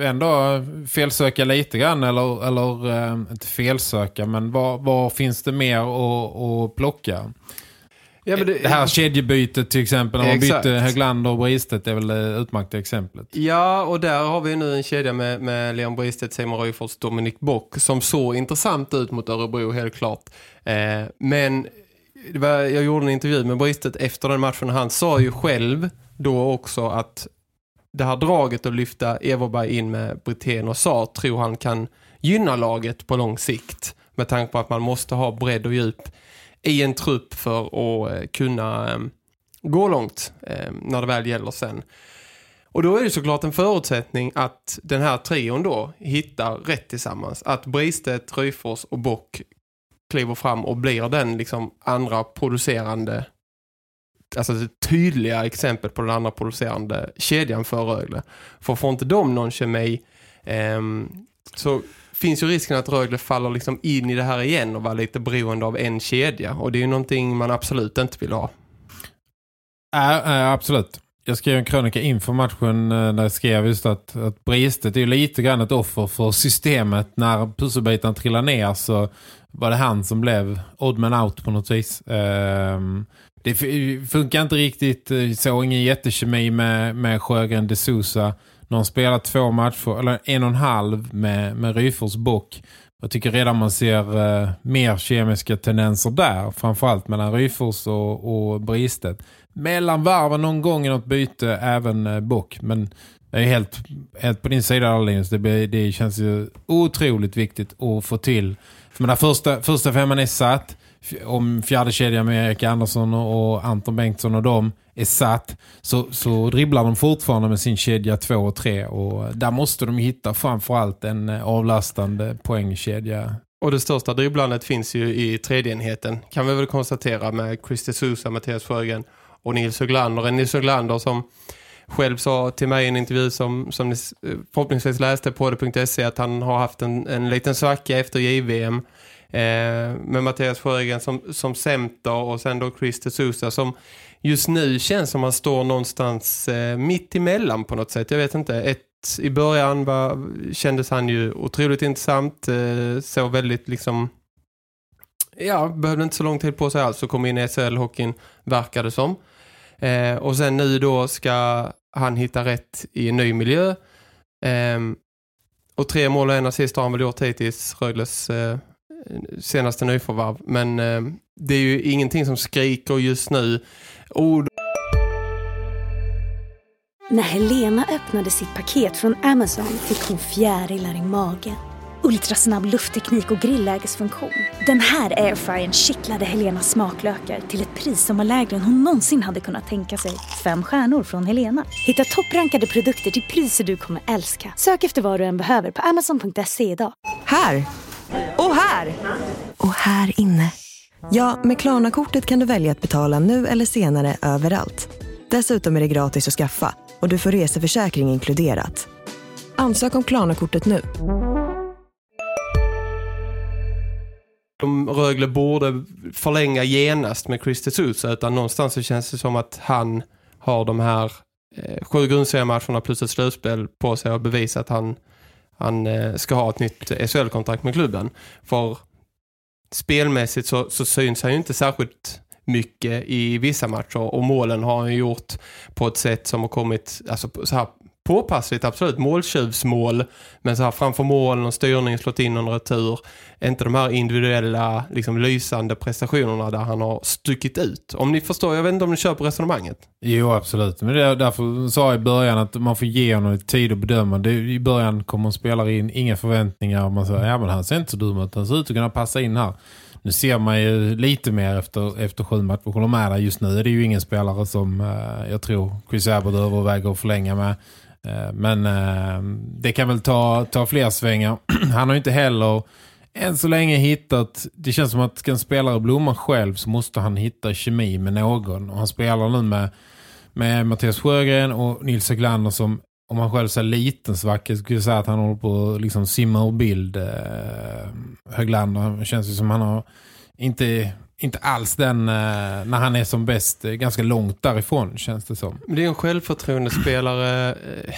ändå felsöka lite grann, eller, eller eh, inte felsöka, men var, var finns det mer att, att plocka? Ja, men Det här kedjebytet till exempel, när man Exakt. bytte Höglander och Bristet är väl det utmärkta exemplet. Ja, och där har vi nu en kedja med, med Leon Bristet, Simon Ryfors, Dominic Bock som såg intressant ut mot Örebro helt klart. Eh, men det var, jag gjorde en intervju med Bristet efter den matchen han sa ju själv då också att det här draget att lyfta Everberg in med Brithén och Saar tror han kan gynna laget på lång sikt med tanke på att man måste ha bredd och djup i en trupp för att eh, kunna ehm, gå långt ehm, när det väl gäller sen. Och då är det såklart en förutsättning att den här trion då hittar rätt tillsammans. Att Bristet, Ryfors och Bock kliver fram och blir den liksom andra producerande alltså det tydliga exempel på den andra producerande kedjan för Rögle. För får inte de någon kemi eh, så finns ju risken att Rögle faller liksom in i det här igen och vara lite beroende av en kedja. Och det är ju någonting man absolut inte vill ha. Äh, äh, absolut. Jag skrev en krönika inför matchen eh, där jag skrev just att, att Bristet är lite grann ett offer för systemet. När pusselbitarna trillar ner så var det han som blev odd man out på något vis. Ehm, det funkar inte riktigt, eh, så ingen jättekemi med, med Sjögren de Sousa. De spelar två matcher, eller en och en halv med, med Ryfors bock. Jag tycker redan man ser eh, mer kemiska tendenser där. Framförallt mellan Ryfors och, och Bristet. Mellan varven någon gång i något byte även eh, bock. Men jag är helt, helt på din sida alldeles. Linus. Det, blir- det känns ju otroligt viktigt att få till. För den första, första femman är satt. Om fjärde kedjan med Erik Andersson och, Anton Bengtsson och dem är satt så, så dribblar de fortfarande med sin kedja 2 och 3 och där måste de hitta framförallt en eh, avlastande poängkedja. Och det största dribblandet finns ju i tredje enheten. Kan vi väl konstatera med Christer Sousa, Mattias Sjögren och Nils Höglander. En Nils Höglander som själv sa till mig i en intervju som, som ni förhoppningsvis läste på det.se att han har haft en, en liten svacka efter JVM. Eh, med Mattias Sjögren som, som center och sen då Chris de Sousa som just nu känns som han står någonstans eh, mitt emellan på något sätt. Jag vet inte, ett i början var, kändes han ju otroligt intressant. Eh, så väldigt liksom... Ja, behövde inte så lång tid på sig alls att komma in i SHL-hockeyn, verkade som. Eh, och sen nu då ska han hitta rätt i en ny miljö. Eh, och tre mål och en assist har han väl gjort hittills, Rögles eh, senaste nyförvärv. Men eh, det är ju ingenting som skriker just nu. Oh, När Helena öppnade sitt paket från Amazon fick hon fjärilar i magen. Ultrasnabb luftteknik och grillägesfunktion. Den här airfryern kittlade Helenas smaklökar till ett pris som var lägre än hon någonsin hade kunnat tänka sig. Fem stjärnor från Helena. Hitta topprankade produkter till priser du kommer älska. Sök efter vad du än behöver på amazon.se idag. Här! Och här! Och här inne. Ja, med Klarna-kortet kan du välja att betala nu eller senare överallt. Dessutom är det gratis att skaffa och du får reseförsäkring inkluderat. Ansök om Klarna-kortet nu. de Rögle borde förlänga genast med Chris de Sousa utan någonstans så känns det som att han har de här eh, sju grundseriematcherna plus ett slutspel på sig och bevisa att han, han eh, ska ha ett nytt SHL-kontrakt med klubben. För spelmässigt så, så syns han ju inte särskilt mycket i vissa matcher och målen har han gjort på ett sätt som har kommit alltså, så här påpassligt, absolut måltjuvsmål men så här framför mål, någon styrning, slått in någon retur inte de här individuella liksom, lysande prestationerna där han har stuckit ut. Om ni förstår, jag vet inte om ni kör på resonemanget. Jo, absolut. Men det är därför sa jag i början att man får ge honom tid att bedöma. Det, I början kommer en spelare in inga förväntningar och man säger, ja men han ser inte så dum ut, han ser ut att kunna passa in här. Nu ser man ju lite mer efter, efter sju matcher. Håller med där just nu är det ju ingen spelare som eh, jag tror Chris Abbott överväger att förlänga med. Eh, men eh, det kan väl ta, ta fler svängar. Han har ju inte heller än så länge hittat, det känns som att ska en spelare blomma själv så måste han hitta kemi med någon. Och han spelar nu med, med Mattias Sjögren och Nils Eglander som om han själv ser liten svacka skulle jag säga att han håller på att liksom simma ur bild eh, Höglander. Det känns ju som han har inte, inte alls den eh, när han är som bäst eh, ganska långt därifrån känns det som. Det är en självförtroende spelare eh,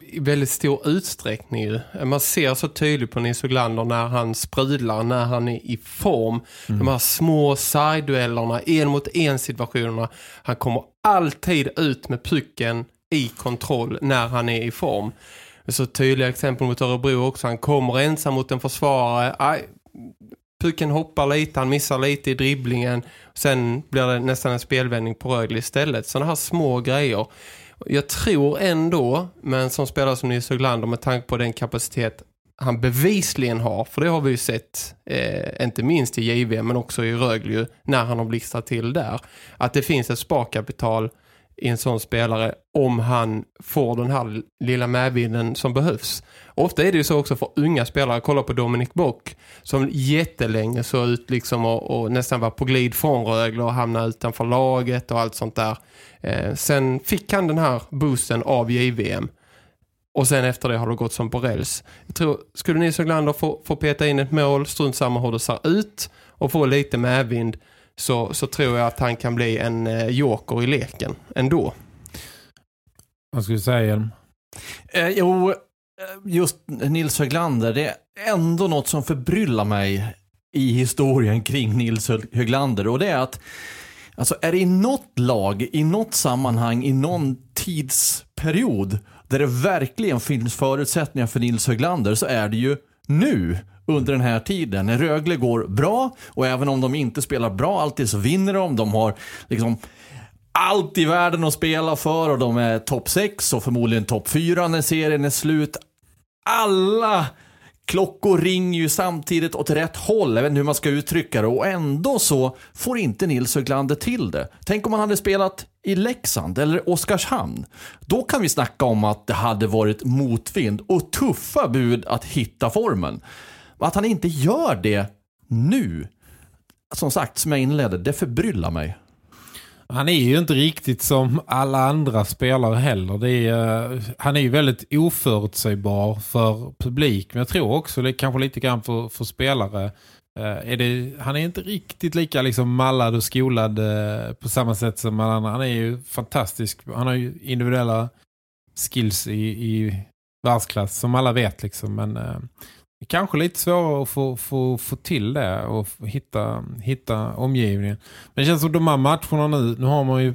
i väldigt stor utsträckning ju. Man ser så tydligt på Nils Glander när han sprudlar, när han är i form. Mm. De här små side-duellerna, en mot en situationerna. Han kommer alltid ut med pucken i kontroll när han är i form. Så tydliga exempel mot Örebro också. Han kommer ensam mot en försvarare. Aj, pucken hoppar lite, han missar lite i dribblingen. Sen blir det nästan en spelvändning på Rögle istället. Sådana här små grejer jag tror ändå, men som spelare som Nils Höglander med tanke på den kapacitet han bevisligen har, för det har vi ju sett eh, inte minst i JV men också i Rögle när han har blixtrat till där, att det finns ett sparkapital i en sån spelare om han får den här lilla medvinden som behövs. Ofta är det ju så också för unga spelare, kolla på Dominic Bock som jättelänge såg ut liksom och, och nästan var på glid från Rögle och hamnade utanför laget och allt sånt där. Eh, sen fick han den här boosten av JVM. Och sen efter det har det gått som på räls. Jag tror, skulle Nils Höglander få, få peta in ett mål, strunt samma hur det ser ut och få lite medvind så, så tror jag att han kan bli en eh, joker i leken ändå. Vad skulle du säga, Hjelm? Eh, jo, eh, just Nils Höglander, det är ändå något som förbryllar mig i historien kring Nils Höglander och det är att Alltså är det i något lag, i något sammanhang, i någon tidsperiod där det verkligen finns förutsättningar för Nils Höglander så är det ju nu under den här tiden. När Rögle går bra och även om de inte spelar bra alltid så vinner de. De har liksom allt i världen att spela för och de är topp 6 och förmodligen topp 4 när serien är slut. Alla klockor ringer ju samtidigt åt rätt håll, jag vet inte hur man ska uttrycka det, och ändå så får inte Nils Höglander till det. Tänk om han hade spelat i Leksand eller Oskarshamn. Då kan vi snacka om att det hade varit motvind och tuffa bud att hitta formen. Att han inte gör det nu, som sagt, som jag inledde, det förbryllar mig. Han är ju inte riktigt som alla andra spelare heller. Det är, eh, han är ju väldigt oförutsägbar för publik. Men jag tror också det kanske lite grann för, för spelare. Eh, är det, han är inte riktigt lika liksom mallad och skolad eh, på samma sätt som alla andra. Han är ju fantastisk. Han har ju individuella skills i, i världsklass som alla vet liksom. Men kanske lite svårare att få, få, få till det och hitta, hitta omgivningen. Men det känns som de här matcherna nu, nu har man ju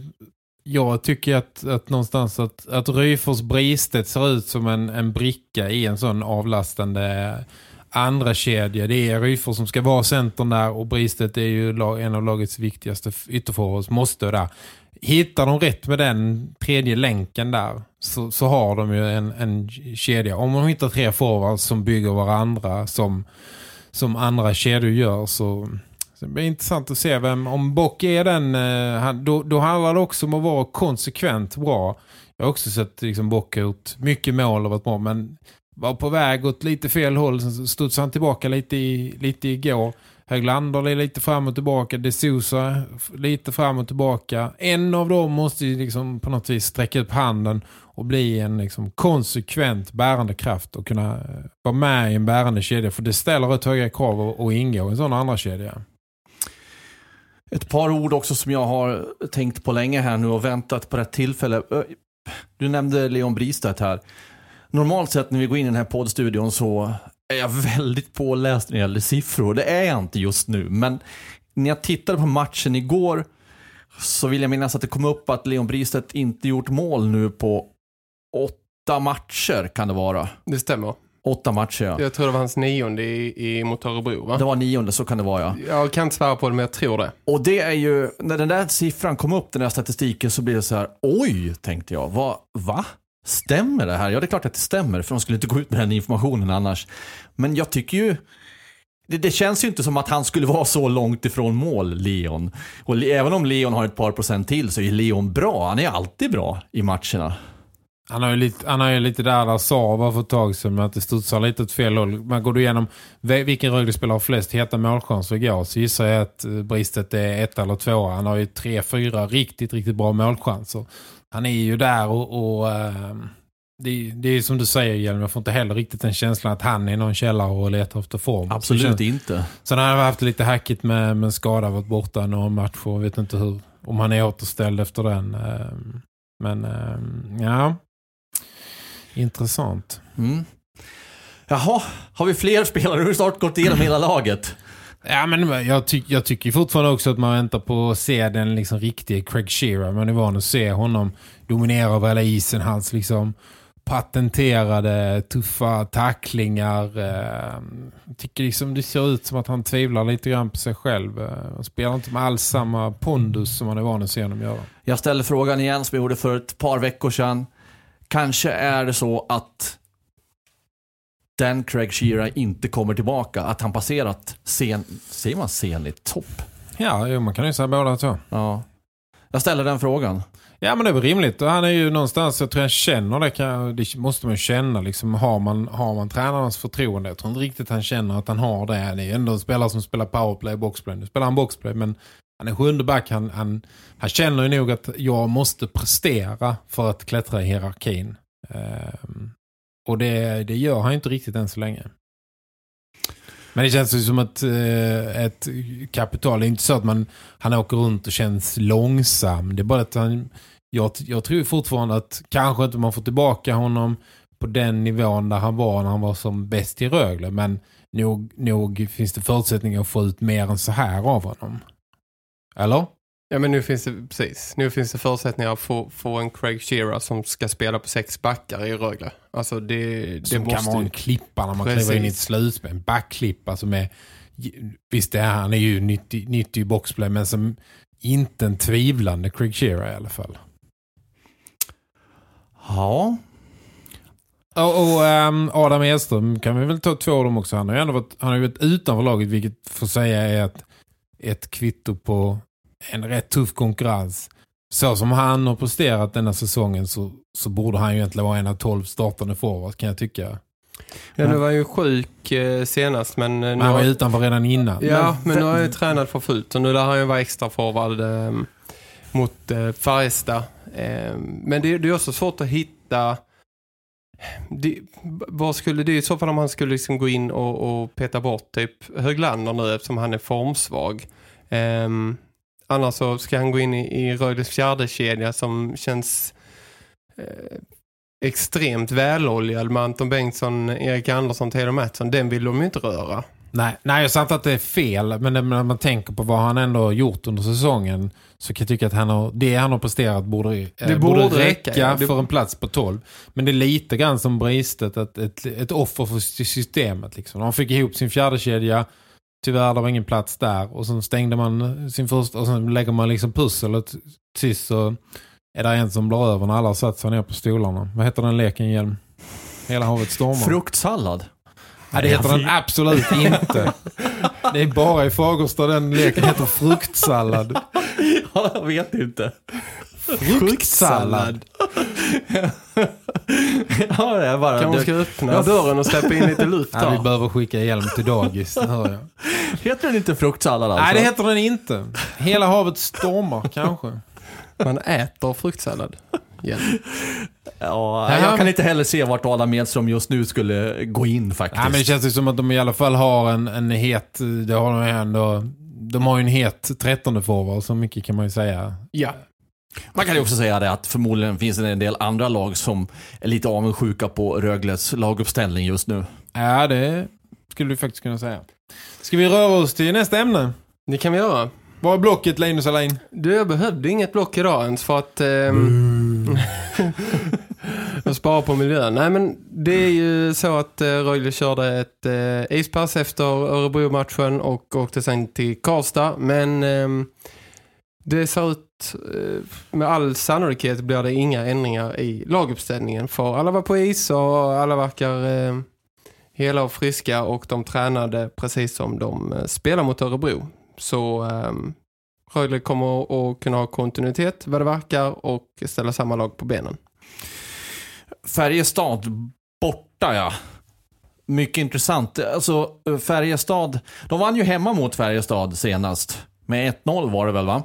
jag tycker att, att någonstans att, att Ryfors Bristet ser ut som en, en bricka i en sån avlastande andra kedja. Det är Ryfer som ska vara centern där och Bristet är ju en av lagets viktigaste ytterforwards. Måste där. Hittar de rätt med den tredje länken där så, så har de ju en, en kedja. Om de hittar tre forwards som bygger varandra som, som andra kedjor gör så, så det blir intressant att se vem, om Bock är den, eh, då, då handlar det också om att vara konsekvent bra. Jag har också sett liksom, Bock gjort mycket mål och varit bra men var på väg åt lite fel håll. Sen studsade han tillbaka lite, i, lite igår. Höglander är lite fram och tillbaka. De Sousa lite fram och tillbaka. En av dem måste ju liksom på något vis sträcka upp handen och bli en liksom konsekvent bärande kraft och kunna eh, vara med i en bärande kedja. För det ställer rätt höga krav att ingå i en sån andra kedja. Ett par ord också som jag har tänkt på länge här nu och väntat på rätt tillfälle. Eh, du nämnde Leon Bristedt här normalt sett när vi går in i den här poddstudion så är jag väldigt påläst när det gäller siffror. Det är jag inte just nu. Men när jag tittade på matchen igår så vill jag minnas att det kom upp att Leon Bristedt inte gjort mål nu på åtta matcher kan det vara. Det stämmer. Åtta matcher, ja. Jag tror det var hans nionde i, i mot Örebro, va? Det var nionde, så kan det vara, ja. Jag kan inte svära på det, men jag tror det. Och det är ju, när den där siffran kom upp, den där statistiken, så blir det så här, oj, tänkte jag. Va? va? Stämmer det här? Ja, det är klart att det stämmer, för de skulle inte gå ut med den informationen annars. Men jag tycker ju... Det, det, känns ju inte som att han skulle vara så långt ifrån mål, Leon. Och även om Leon har ett par procent till så är Leon bra. Han är alltid bra i matcherna. Han har ju lite, han har ju lite där där sa för ett tag sedan att det studsar lite åt fel håll. Men går du igenom vilken Rögle har flest heta målchanser igår så gissar jag att eh, Bristet är ett eller två. Han har ju tre, fyra riktigt, riktigt bra målchanser han är ju där och, och äh, det, det, är som du säger Hjelm, jag får inte heller riktigt den känslan att han är någon källare och letar efter form. Absolut känns, inte. Sen har han haft lite hackigt med, med skada, varit borta några matcher och vet inte hur, om han är återställd efter den. Äh, men äh, ja, intressant. Mm. Jaha, har vi fler spelare? Har vi snart gått igenom hela laget. Ja, men jag, ty jag tycker fortfarande också att man väntar på att se den liksom riktiga Craig Shearer. Man är van att se honom dominera över hela isen. Hans liksom patenterade tuffa tacklingar. Jag tycker liksom det ser ut som att han tvivlar lite grann på sig själv. Eh, han spelar inte med alls samma pondus som man är van att se honom göra. Jag ställer frågan igen som jag gjorde för ett par veckor sedan. Kanske är det så att den Craig Shearer inte kommer tillbaka. Att han passerat sen, säger man senligt topp? Ja, man kan ju säga båda två. Ja. Jag ställer den frågan. Ja, men det är väl rimligt. Och han är ju någonstans, jag tror jag känner det, kan, det måste man känna. Liksom, har, man, har man tränarnas förtroende? Jag tror inte riktigt han känner att han har det. Han är ändå en spelare som spelar powerplay, boxplay. Nu spelar han boxplay, men han är sjunde back. Han, han, han känner ju nog att jag måste prestera för att klättra i hierarkin. Um, och det, det gör han inte riktigt än så länge. Men det känns ju som att eh, ett kapital. Det är inte så att man, han åker runt och känns långsam. Det är bara att han, jag, jag tror fortfarande att kanske inte man får tillbaka honom på den nivån där han var när han var som bäst i Rögle. Men nog, nog finns det förutsättningar att få ut mer än så här av honom. Eller? Ja men nu finns det, precis. Nu finns det förutsättningar att få, få en Craig Shearer som ska spela på sex backar i Rögle. Alltså det, det som måste... kan vara en klippa när man kliver in i ett slutspel. En backklippa som är... Visst är han är ju nyttig, nyttig i boxplay men som inte en tvivlande Craig Shearer i alla fall. Ja. Och, och um, Adam Edström kan vi väl ta två av dem också. Han har ju ändå varit, han har varit utanför laget vilket får säga är att ett kvitto på en rätt tuff konkurrens. Så som han har presterat denna säsongen så, så borde han ju egentligen vara en av tolv startande forward kan jag tycka. Ja, nu var ju sjuk eh, senast. Men, eh, nu han var ju utanför redan innan. Ja, men, men nu har han ju tränat för fullt. Och nu lär han ju vara extra forward eh, mot eh, Färjestad. Eh, men det, det är också svårt att hitta det, vad skulle det i så fall om han skulle liksom gå in och, och peta bort typ Höglander nu eftersom han är formsvag. Um, annars så ska han gå in i, i Röjles fjärde kedja som känns eh, extremt väloljad med Anton Bengtsson, Erik Andersson, Taylor Mattsson. Den vill de ju inte röra. Nej, nej, jag sant att det är fel. Men när man tänker på vad han ändå gjort under säsongen så kan jag tycka att han har, det han har presterat borde, Det eh, borde räcka, räcka. Det- för en plats på 12. Men det är lite grann som bristet, att ett, ett offer för systemet. Liksom. De fick ihop sin fjärde kedja Tyvärr, det var ingen plats där. Och sen stängde man sin första, och sen lägger man liksom pusslet. Sist så är det en som blir över när alla satt sig ner på stolarna. Vad heter den leken, Hjelm? Hela havet stormar. Fruktsallad. Nej, det heter den absolut inte. Det är bara i Fagersta den leken heter fruktsallad. Ja, jag vet inte. Fruktsallad. ja, det är bara... Kanske ska öppna dörren och släppa in lite luft Ja, vi behöver skicka hjälm till dagis, det hör jag. heter den inte fruktsallad alltså? Nej, det heter den inte. Hela havet stormar, kanske. Man äter fruktsallad. Igen. Ja, Ja. jag kan inte heller se vart Adam Edström just nu skulle gå in faktiskt. Ja, men det känns ju som att de i alla fall har en, en het, det har de ändå, de har ju en het trettonde forward, så mycket kan man ju säga. Ja. Man kan ju också säga det att förmodligen finns det en del andra lag som är lite avundsjuka på Rögles laguppställning just nu. Ja, det skulle du faktiskt kunna säga. Ska vi röra oss till nästa ämne? Det kan vi göra. Vad är blocket, Linus Alain? Du, jag behövde inget block idag ens för att... ehm, jag sparar på miljön. Nej, men det är ju så att uh, Rögle körde ett uh, ispass efter Örebro-matchen och åkte sen till Karlstad. Men ehm, det ser ut, eh, med all sannolikhet blir det inga ändringar i laguppställningen. För alla var på is och alla verkar eh, hela och friska och de tränade precis som de eh, spelar mot Örebro. Så um, Rögle kommer att kunna ha kontinuitet vad det verkar och ställa samma lag på benen. Färjestad borta ja. Mycket intressant. Alltså Färjestad, de vann ju hemma mot Färjestad senast. Med 1-0 var det väl va?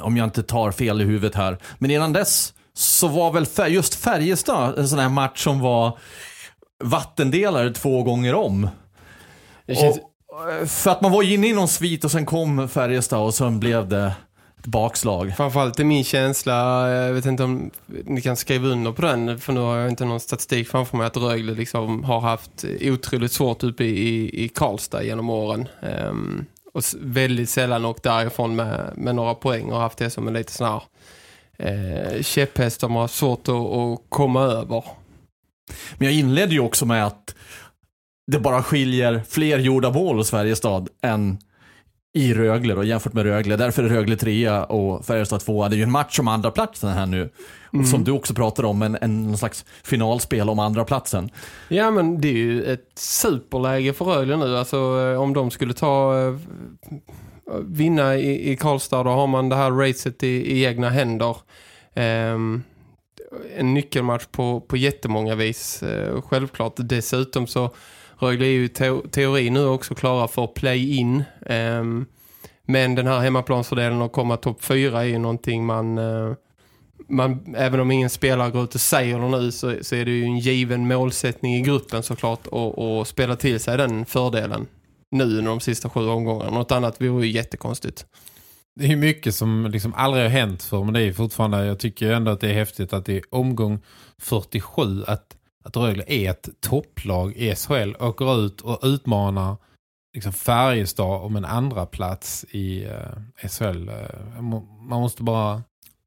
Om jag inte tar fel i huvudet här. Men innan dess så var väl Fär- just Färjestad en sån här match som var vattendelare två gånger om. Det känns, Och, för att man var inne i någon svit och sen kom Färjestad och sen blev det ett bakslag. Framförallt är min känsla, jag vet inte om ni kan skriva under på den för nu har jag inte någon statistik framför mig att Rögle liksom har haft otroligt svårt uppe i, i, Karlstad genom åren. Ehm, och väldigt sällan åkt därifrån med, med några poäng och haft det som en lite sån här eh, käpphäst de har svårt att, att komma över. Men jag inledde ju också med att det bara skiljer fler gjorda mål hos Färjestad än i Rögle då, jämfört med Rögle. Därför är Rögle trea och Färjestad tvåa. Det är ju en match om andra platsen här nu. Och Som du också pratar om, en, en någon slags finalspel om andra platsen. Ja men det är ju ett superläge för Rögle nu. Alltså eh, om de skulle ta eh, vinna i, i Karlstad då har man det här racet i, i egna händer. Ehm, en nyckelmatch på, på jättemånga vis. Eh, självklart. Dessutom så Rögle är ju i teori nu också klara för play-in. Um, men den här hemmaplansfördelen att komma topp fyra är ju någonting man... Uh, man, även om ingen spelare går ut och säger det nu så, så är det ju en given målsättning i gruppen såklart och, spela till sig den fördelen nu under de sista sju omgångarna. Något annat vore ju jättekonstigt. Det är ju mycket som liksom aldrig har hänt för men det är ju fortfarande, jag tycker ju ändå att det är häftigt att det är omgång 47 att, att Rögle är ett topplag i SHL åker ut och utmanar liksom Färjestad om en andra plats i uh, SHL. Eh, man måste bara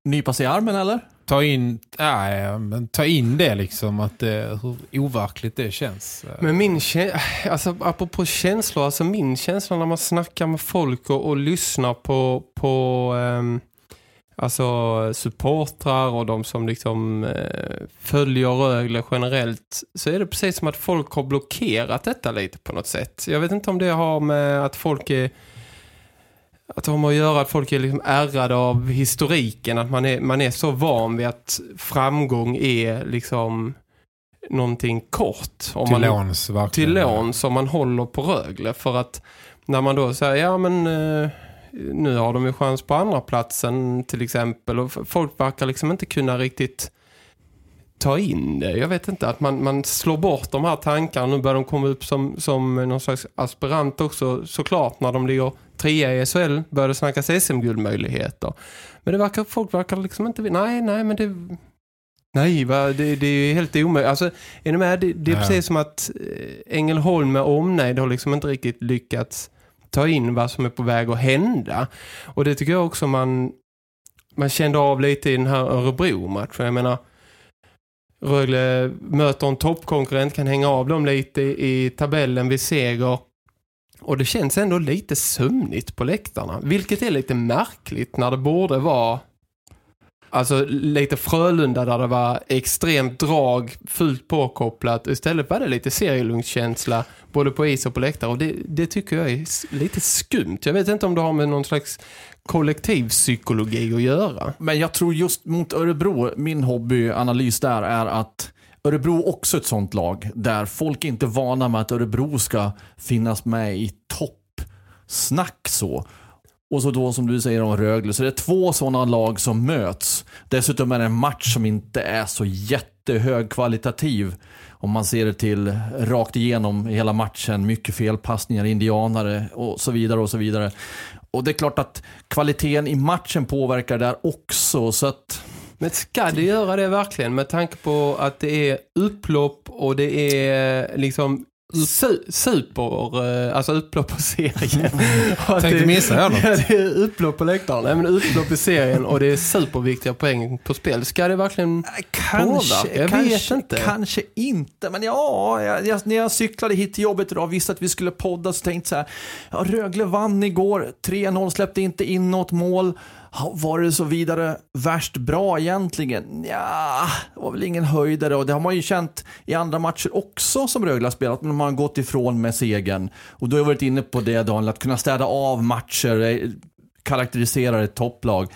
Nypa sig i armen eller? ta in, nej, men ta in det liksom att det, hur overkligt det känns. Men min kä- alltså apropå känslor, alltså min känsla när man snackar med folk och, och lyssnar på, på ehm, alltså supportrar och de som liksom eh, följer Rögle generellt så är det precis som att folk har blockerat detta lite på något sätt. Jag vet inte om det har med att folk är att de har att göra att folk är liksom ärrade av historiken att man är, man är så van vid att framgång är liksom någonting kort. Om till man, låns verkligen. till lån som man håller på Rögle för att när man då säger ja men eh, nu har de ju chans på andra platsen till exempel och folk verkar liksom inte kunna riktigt ta in det. Jag vet inte, att man, man slår bort de här tankarna. Nu börjar de komma upp som, som någon slags aspirant också såklart när de ligger trea i SHL börjar det snackas SM-guldmöjligheter. Men det verkar, folk verkar liksom inte... Nej, nej, men det... Nej, va, det, det är helt omöjligt. Alltså, är ni med? Det, det är precis som att eh, Ängelholm med omnejd har liksom inte riktigt lyckats ta in vad som är på väg att hända. Och det tycker jag också man, man kände av lite i den här Örebro-matchen. Jag menar, Rögle möter en toppkonkurrent, kan hänga av dem lite i, i tabellen vid seger. Och det känns ändå lite sömnigt på läktarna. Vilket är lite märkligt när det borde vara Alltså lite Frölunda där det var extremt drag, fullt påkopplat. Istället var det lite serielungskänsla både på is och på läktare. Och det, det tycker jag är lite skumt. Jag vet inte om det har med någon slags kollektivpsykologi att göra. Men jag tror just mot Örebro, min hobbyanalys där är att Örebro är också ett sånt lag där folk inte är vana med att Örebro ska finnas med i toppsnack så. Och så då som du säger om Rögle, så det är två sådana lag som möts. Dessutom är det en match som inte är så jättehög kvalitativ. Om man ser det till rakt igenom hela matchen, mycket felpassningar, indianare och så vidare och så vidare. Och det är klart att kvaliteten i matchen påverkar där också. Så att Men ska det göra det verkligen med tanke på att det är upplopp och det är liksom su super, eh, alltså upplopp på serien. Och Tänkte missa här något. Ja, det är upplopp på läktaren. Nej, men upplopp i serien och det är superviktiga poäng på spel. Ska det verkligen påverka? Jag vet inte. Kanske inte, men ja, jag, jag, när jag cyklade hit till jobbet idag visste att vi skulle podda så tänkte så här, ja, Rögle vann igår, 3-0, släppte inte in något mål. Var det så vidare värst bra egentligen? Ja, det var väl ingen höjdare och det har man ju känt i andra matcher också som Rögle har spelat, men man har gått ifrån med segern. Och du har varit inne på det Daniel, att kunna städa av matcher, eh, karaktäriserar ett topplag.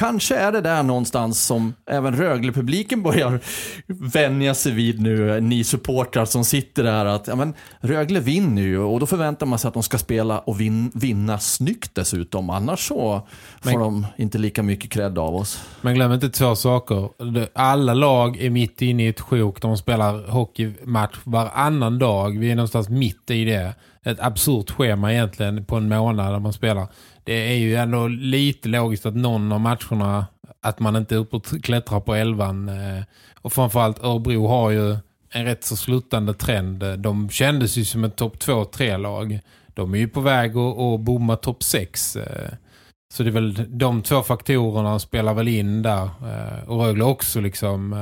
Kanske är det där någonstans som även Rögle-publiken börjar vänja sig vid nu, ni supportrar som sitter där, att ja, men, Rögle vinner ju och då förväntar man sig att de ska spela och vin, vinna snyggt dessutom. Annars så får Men- de inte lika mycket cred av oss. Men glöm inte två saker. Alla lag är mitt inne i ett sjok. De spelar hockeymatch varannan dag. Vi är någonstans mitt i det. Ett absurt schema egentligen på en månad där man spelar. Det är ju ändå lite logiskt att någon av matcherna att man inte är uppe och klättrar på elvan. Eh, och framförallt Örebro har ju en rätt så sluttande trend. De kändes ju som ett topp 2-3-lag. De är ju på väg att, att bomma topp 6. Eh. Så det är väl de två faktorerna spelar väl in där. Eh, och Rögle också liksom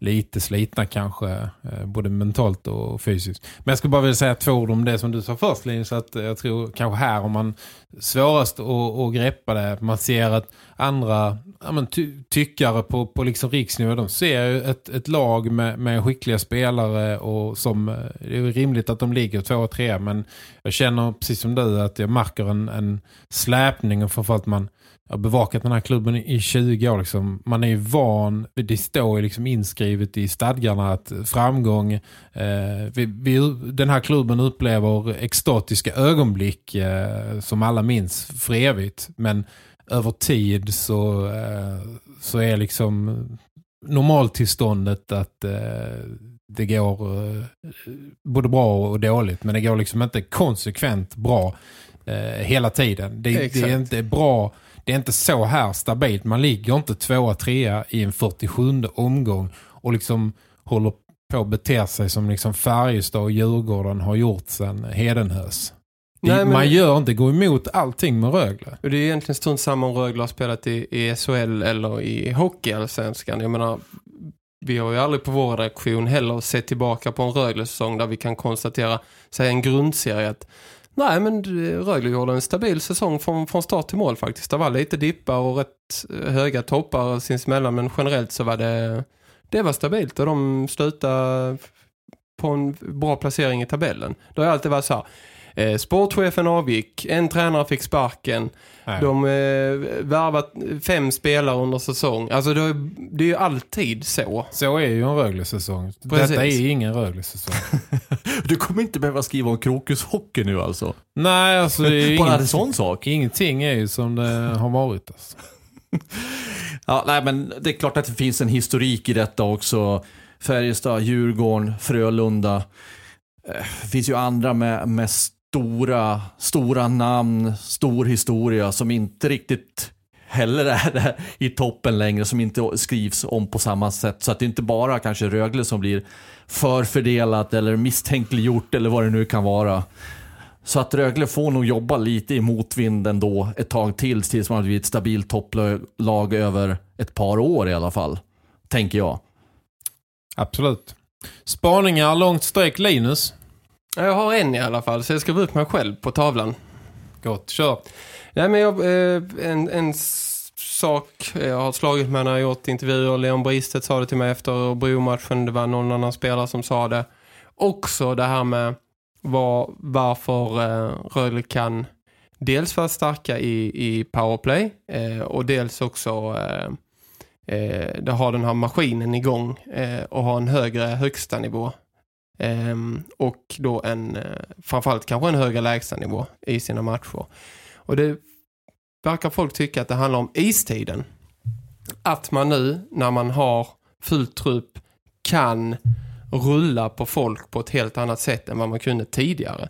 lite slitna kanske. Eh, både mentalt och fysiskt. Men jag skulle bara vilja säga två ord om det som du sa först Linus. Att jag tror kanske här om man svårast att, att greppa det. Man ser att andra ja, men, ty tyckare på, på liksom riksnivå. De ser ju ett, ett lag med, med skickliga spelare. Och som, eh, det är rimligt att de ligger två och tre. Men jag känner precis som du att jag märker en, en släpning. Och framförallt man har bevakat den här klubben i 20 år. Liksom. Man är ju van, det står ju liksom inskrivet i stadgarna att framgång, eh, vi, vi, den här klubben upplever extatiska ögonblick eh, som alla minns för evigt. Men över tid så, eh, så är liksom normaltillståndet att eh, det går eh, både bra och dåligt. Men det går liksom inte konsekvent bra eh, hela tiden. Det, det är inte bra det är inte så här stabilt. Man ligger inte tvåa, trea i en 47 omgång och liksom håller på att bete sig som liksom Färjestad och Djurgården har gjort sedan Hedenhös. Nej, men- man gör inte, går emot allting med Rögle. Och det är egentligen strunt samma om Rögle har spelat i, i SHL eller i hockeyallsvenskan. Jag menar, vi har ju aldrig på vår reaktion heller sett tillbaka på en Rögle-säsong där vi kan konstatera, säga en grundserie att nej men Rögle gjorde en stabil säsong från, från start till mål faktiskt. Det var lite dippar och rätt eh, höga toppar sinsemellan men generellt så var det det var stabilt och de slutade på en bra placering i tabellen. Det har alltid varit så här. Eh, sportchefen avgick, en tränare fick sparken, Nej. de eh, värvat fem spelare under säsong. Alltså det, är- det är ju alltid så. Så är ju en Rögle-säsong. Precis. Detta är ingen Rögle-säsong. Du kommer inte behöva skriva om krokushockey nu alltså? Nej, alltså det är ju Bara en inget, sån sak? ingenting är ju som det har varit. Alltså. Ja, nej, men det är klart att det finns en historik i detta också. Färjestad, Djurgården, Frölunda. Eh, Det finns ju andra med, med stora, stora namn, stor historia som inte riktigt heller är i toppen längre, som inte skrivs om på samma sätt. Så att det inte bara kanske Rögle som blir förfördelat eller misstänkliggjort eller vad det nu kan vara. Så att Rögle får nog jobba lite i motvind ändå ett tag till tills man har blivit ett stabilt topplag över ett par år i alla fall. Tänker jag. Absolut. Spaningar, långt streck, Linus. Jag har en i alla fall, så jag skriver upp mig själv på tavlan. Gott, kör. Nej, men jag, eh, en, en sak jag har slagit mig när jag gjort intervjuer. Leon Bristet sa det till mig efter bromatchen. Det var någon annan spelare som sa det. Också det här med var, varför eh, Rögle kan dels vara starka i, i powerplay eh, och dels också eh, eh, det har den här maskinen igång eh, och har en högre högsta nivå. Ehm, och då en, eh, framförallt kanske en högre lägstanivå i sina matcher. Och det verkar folk tycka att det handlar om istiden. Att man nu, när man har fullt trupp, kan rulla på folk på ett helt annat sätt än vad man kunde tidigare.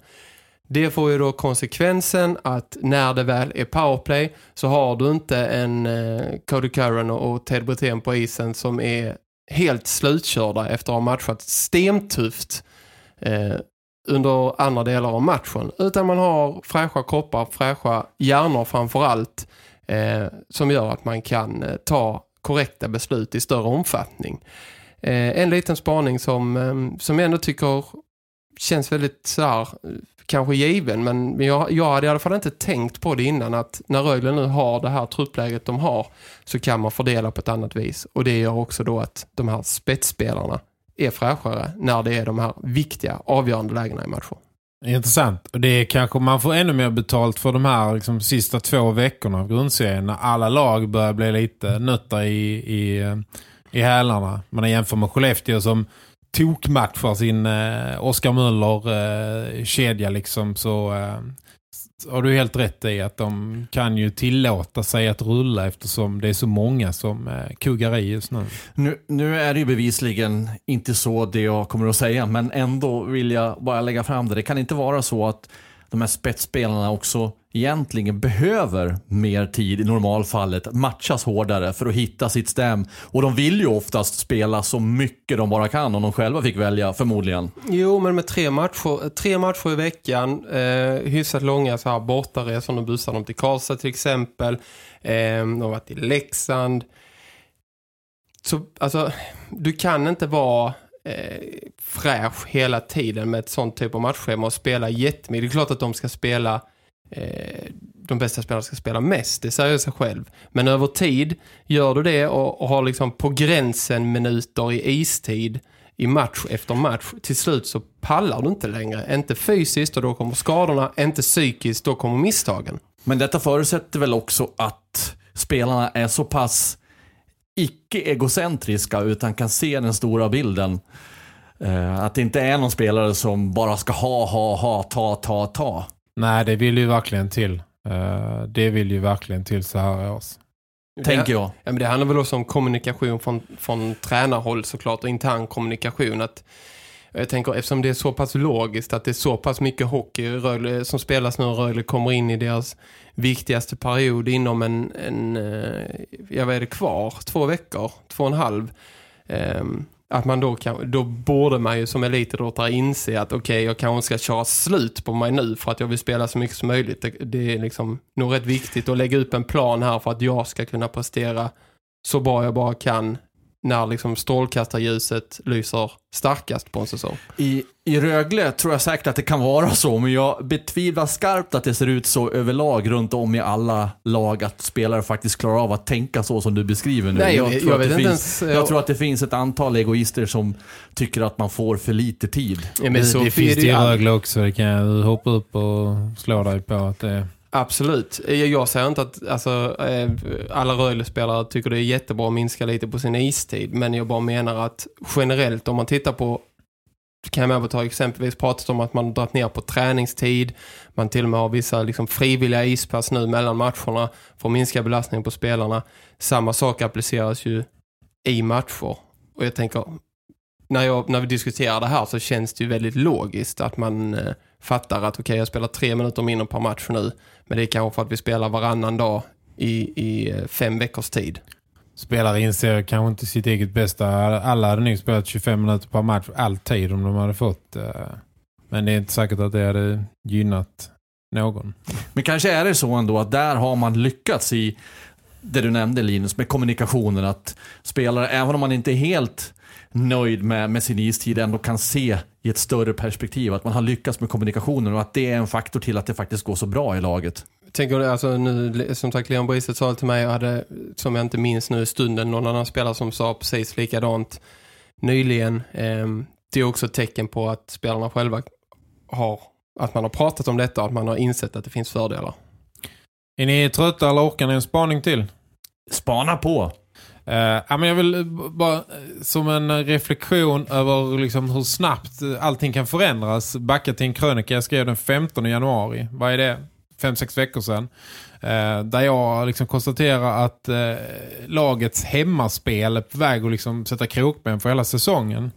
Det får ju då konsekvensen att när det väl är powerplay så har du inte en eh, Cody Curran och, och Ted Brithén på isen som är helt slutkörda efter att ha matchat stentufft eh, under andra delar av matchen. Utan man har fräscha kroppar, fräscha hjärnor framförallt eh, som gör att man kan eh, ta korrekta beslut i större omfattning. Eh, en liten spaning som, eh, som jag ändå tycker känns väldigt så här, eh, kanske given men jag, jag hade i alla fall inte tänkt på det innan att när Rögle nu har det här truppläget de har så kan man fördela på ett annat vis och det gör också då att de här spetsspelarna är fräschare när det är de här viktiga avgörande lägena i matcher. Intressant. Och det är kanske man får ännu mer betalt för de här liksom, sista två veckorna av grundserien när alla lag börjar bli lite nötta i, i, eh, i hälarna. Man jämför med Skellefteå som tokmatchar sin eh, Oscar Möller eh, kedja liksom så eh, har du helt rätt i att de kan ju tillåta sig att rulla eftersom det är så många som eh, kuggar i just nu. Nu, nu är det ju bevisligen inte så det jag kommer att säga, men ändå vill jag bara lägga fram det. Det kan inte vara så att de här spetsspelarna också egentligen behöver mer tid i normalfallet, matchas hårdare för att hitta sitt stäm. Och de vill ju oftast spela så mycket de bara kan om de själva fick välja, förmodligen. Jo, men med tre matcher, tre matcher i veckan, eh, hyfsat långa så här bortaresor, de bussar dem till Karlstad till exempel, eh, de har varit i Leksand. Så alltså, du kan inte vara eh, fräsch hela tiden med ett sånt typ av matchschema och spela jättemycket. Det är klart att de ska spela Eh, de bästa spelarna ska spela mest, det säger sig själv. Men över tid gör du det och, och har liksom på gränsen minuter i istid i match efter match. Till slut så pallar du inte längre. Inte fysiskt och då kommer skadorna, inte psykiskt, då kommer misstagen. Men detta förutsätter väl också att spelarna är så pass icke-egocentriska utan kan se den stora bilden. Eh, att det inte är någon spelare som bara ska ha, ha, ha, ta, ta, ta. Nej, det vill ju verkligen till. Eh, det vill ju verkligen till så här års. Tänker jag. Ja, men det handlar väl också om kommunikation från, från tränarhåll såklart och intern kommunikation. Att, jag tänker eftersom det är så pass logiskt att det är så pass mycket hockey Rögle, som spelas nu och Rögle kommer in i deras viktigaste period inom en, en eh, jag vet det kvar, två veckor, två och en halv. Ehm, att man då kan, då borde man ju som elitidrottare inse att okej, jag kanske ska köra slut på mig nu för att jag vill spela så mycket som möjligt. Det, det är liksom nog rätt viktigt att lägga upp en plan här för att jag ska kunna prestera så bra jag bara kan när liksom strålkastarljuset lyser starkast på en säsong. I, I Rögle tror jag säkert att det kan vara så, men jag betvivlar skarpt att det ser ut så överlag runt om i alla lag att spelare faktiskt klarar av att tänka så som du beskriver nu. Nej, jag vet- tror jag att finns, ens, eh, jag tror att det finns ett antal egoister som tycker att man får för lite tid. Ja, men det, så det finns det i Rögle också. Det kan jag hoppa upp och slå dig på att det Absolut. Jag, säger inte att alltså, eh, alla Rögle-spelare tycker det är jättebra att minska lite på sin istid. Men jag bara menar att generellt om man tittar på kan jag ta exempelvis pratat om att man dragit ner på träningstid. Man till och med har vissa liksom frivilliga ispass nu mellan matcherna för att minska belastningen på spelarna. Samma sak appliceras ju i matcher. Och jag tänker, när, jag, när vi diskuterar det här så känns det ju väldigt logiskt att man eh, fattar att okej, okay, jag spelar tre minuter mindre per match nu. Men det är kanske för att vi spelar varannan dag i, i eh, fem veckors tid. Spelare inser kanske inte sitt eget bästa. Alla hade nog spelat 25 minuter per match alltid om de hade fått. Eh, men det är inte säkert att det hade gynnat någon. Men kanske är det så ändå att där har man lyckats i det du nämnde Linus med kommunikationen. Att spelare, även om man inte är helt nöjd med, med sin istid ändå kan se i ett större perspektiv att man har lyckats med kommunikationen och att det är en faktor till att det faktiskt går så bra i laget. Tänker du, alltså nu, som sagt Leon Briset sa till mig, jag hade, som jag inte minns nu i stunden, någon annan spelare som sa precis likadant nyligen. Eh, det är också ett tecken på att spelarna själva har, att man har pratat om detta och att man har insett att det finns fördelar. Är ni trötta eller orkar ni en spaning till? Spana på! Uh, ja, men jag vill eh, bara eh, som en reflektion över liksom hur snabbt allting kan förändras backa till en krönika jag skrev den 15 januari. Vad är det? Fem, sex veckor sedan. Uh, där jag liksom konstaterar att uh, lagets hemmaspel är på väg att liksom sätta krokben för hela säsongen.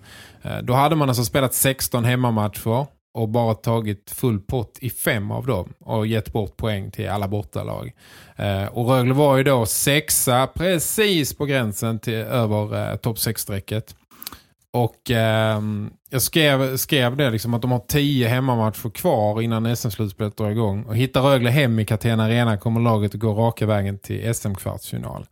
då hade man alltså spelat 16 hemmamatcher och bara tagit full pott i fem av dem och gett bort poäng till alla bortalag. Eh, och Rögle var ju då sexa precis på gränsen till över eh, topp 6-strecket. Och eh, jag skrev, skrev det liksom att de har tio hemmamatcher kvar innan SM-slutspelet drar igång. Och hittar Rögle hem i Catena Arena kommer laget att gå raka vägen till SM-kvartsfinal.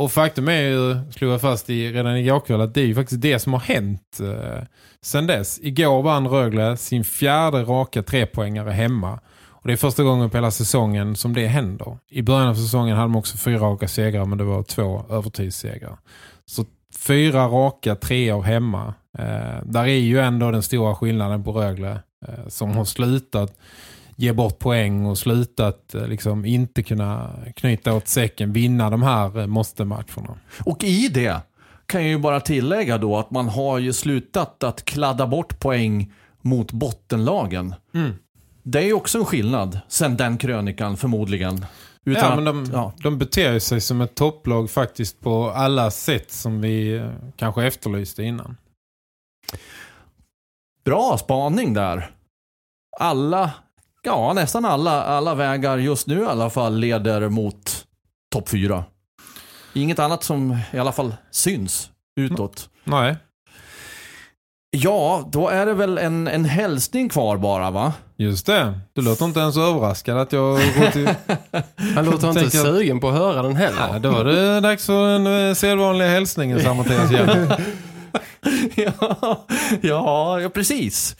Och faktum är ju, slog jag fast i, redan igår kväll, att det är ju faktiskt det som har hänt eh, sen dess. Igår vann Rögle sin fjärde raka trepoängare hemma. Och det är första gången på hela säsongen som det händer. I början av säsongen hade de också fyra raka segrar men det var två övertidssegrar. Så fyra raka treor hemma. Eh, där är ju ändå den stora skillnaden på Rögle eh, som har slutat ge bort poäng och slutat eh, liksom inte kunna knyta åt säcken, vinna de här eh, måste-matcherna. Och i det kan jag ju bara tillägga då att man har ju slutat att kladda bort poäng mot bottenlagen. Mm. Det är ju också en skillnad sen den krönikan förmodligen. Utan ja, men de, ja. de beter sig som ett topplag faktiskt på alla sätt som vi eh, kanske efterlyste innan. Bra spaning där. Alla ja, nästan alla, alla vägar just nu i alla fall leder mot topp fyra. Inget annat som i alla fall syns utåt. Nej. Ja, då är det väl en, en hälsning kvar bara va? Just det. Du låter inte ens överraskad att jag. Han låter inte tänker... sugen på att höra den heller. Ja, då är det dags för den eh, sedvanliga hälsningen, sa Mattias ja, ja, precis.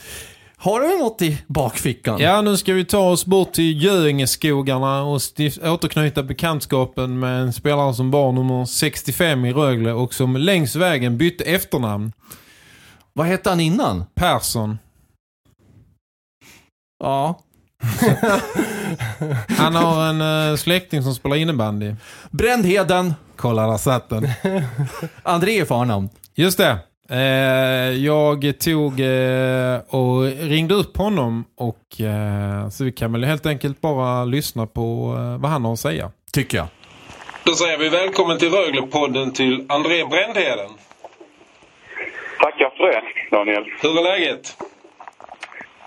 Har du något i bakfickan? Ja, nu ska vi ta oss bort till Göingeskogarna och återknyta bekantskapen med en spelare som var nummer 65 i Rögle och som längs vägen bytte efternamn. Vad hette han innan? Persson. Ja. han har en uh, släkting som spelar innebandy. Brändheden. Kolla, där satt den. André är förnamn. Just det. Eh, jag tog eh, och ringde upp honom och eh, så vi kan väl helt enkelt bara lyssna på vad han har att säga. Tycker jag. Då säger vi välkommen till Röglepodden till André Brändheden. Tackar för det, Daniel. Hur är läget?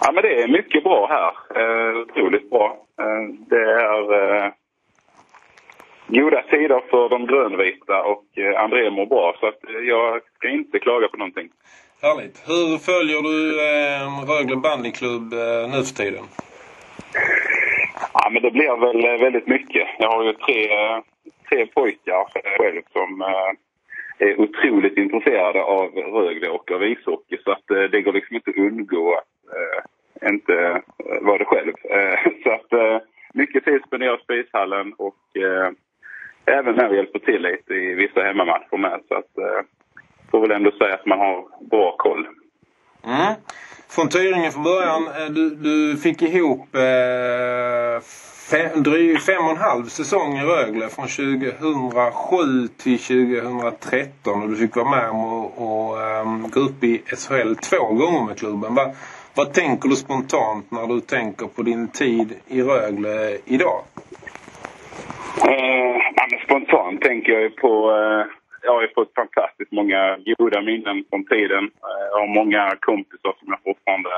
Ja, men det är mycket bra här. Eh, otroligt bra. Eh, det är eh, goda tider för de grönvita och eh, André mår bra så att eh, jag ska inte klaga på någonting. Härligt. Hur följer du eh, Rögle bandyklubb eh, nu för tiden? Ja, men det blir väl väldigt mycket. Jag har ju tre, tre pojkar själv som eh, är otroligt intresserade av Rögle och av ishockey så att eh, det går liksom inte att undgå att eh, inte vara det själv. så att mycket tid spenderas på ishallen och även när vi hjälper till lite i vissa hemmamatcher med. Så att, eh, får väl ändå säga att man har bra koll. Mm. Från Tyringe från början, eh, du, du fick ihop eh, fem, dryg fem och en halv säsong i Rögle från 2007 till 2013 och du fick vara med och, och um, gå upp i SHL två gånger med klubben. Va, vad tänker du spontant när du tänker på din tid i Rögle idag? Eh, men spontant tänker jag ju på... Eh, jag har ju fått fantastiskt många goda minnen från tiden. Eh, jag har många kompisar som jag fortfarande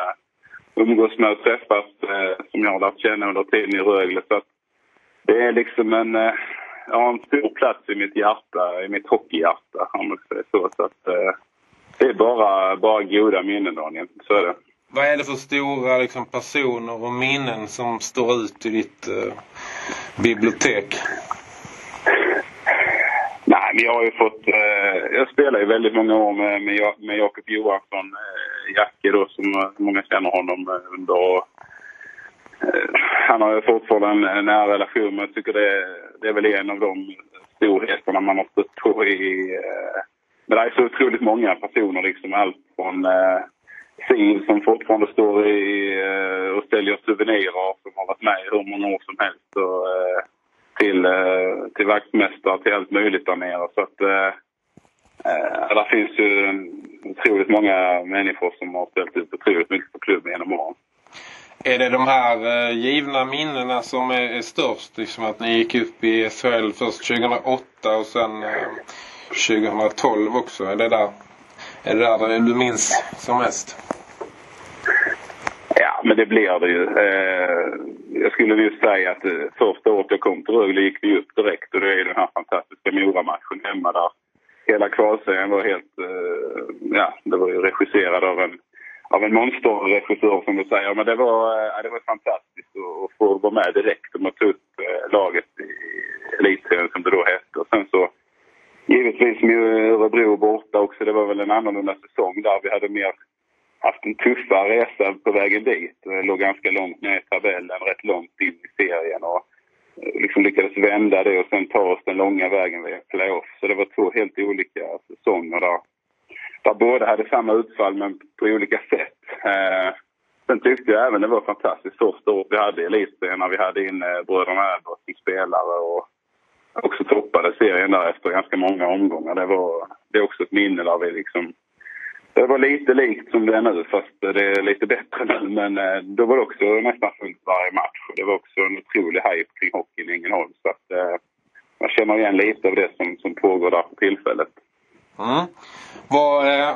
umgås med och träffas eh, som jag har lärt känna under tiden i Rögle. Så att det är liksom en... Eh, jag har en stor plats i mitt hjärta, i mitt hockeyhjärta om man säger så. så att, eh, det är bara, bara goda minnen, Daniel. Så är det. Vad är det för stora liksom, personer och minnen som står ut i ditt eh, bibliotek? Nej, men jag har ju fått... Eh, jag spelar ju väldigt många år med, med, med Jakob Johansson, eh, Jacke då, som eh, många känner honom eh, under. Och, eh, han har ju fortfarande en, en nära relation, men jag tycker det, är- det är väl en av de storheterna man har stött på i... Eh, men det är så otroligt många personer, liksom allt från eh, Siv som fortfarande står i, eh, och säljer souvenirer som har varit med i hur många år som helst. Och, eh, till, eh, till vaktmästare, till allt möjligt där nere. Så att, äh, där finns ju otroligt många människor som har ställt ut otroligt mycket på klubben genom åren. Är det de här eh, givna minnena som är, är störst? Liksom att ni gick upp i SHL först 2008 och sen eh, 2012 också. Är det där, är det där du minns som mest? Ja, men det blir det ju. Eh, jag skulle ju säga att eh, första året jag kom till Rögle gick vi upp direkt och det är ju den här fantastiska Mora-matchen hemma där hela kvalserien var helt... Eh, ja, det var ju regisserad av en, av en monsterregissör som du säger. Men det var, eh, det var fantastiskt att, att få vara med direkt och man tog upp eh, laget i elitserien som det då hette. Och sen så givetvis med eh, Örebro borta också. Det var väl en annorlunda säsong där. Vi hade mer haft en tuffare resa på vägen dit. Det låg ganska långt ner i tabellen, rätt långt in i serien och eh, liksom lyckades vända det och sen ta oss den långa vägen via playoff. Så det var två helt olika säsonger där, där båda hade samma utfall men på olika sätt. Eh, sen tyckte jag även det var fantastiskt första året vi hade i elitserien när vi hade in eh, bröderna Öberg som spelare och också toppade serien där efter ganska många omgångar. Det var det är också ett minne där vi liksom det var lite likt som det är nu fast det är lite bättre nu. Men eh, då var det också nästan fullt varje match. Och det var också en otrolig hype kring hockeyn i Ängelholm. Så att eh, man känner igen lite av det som, som pågår där för tillfället. Mm. Vad, eh,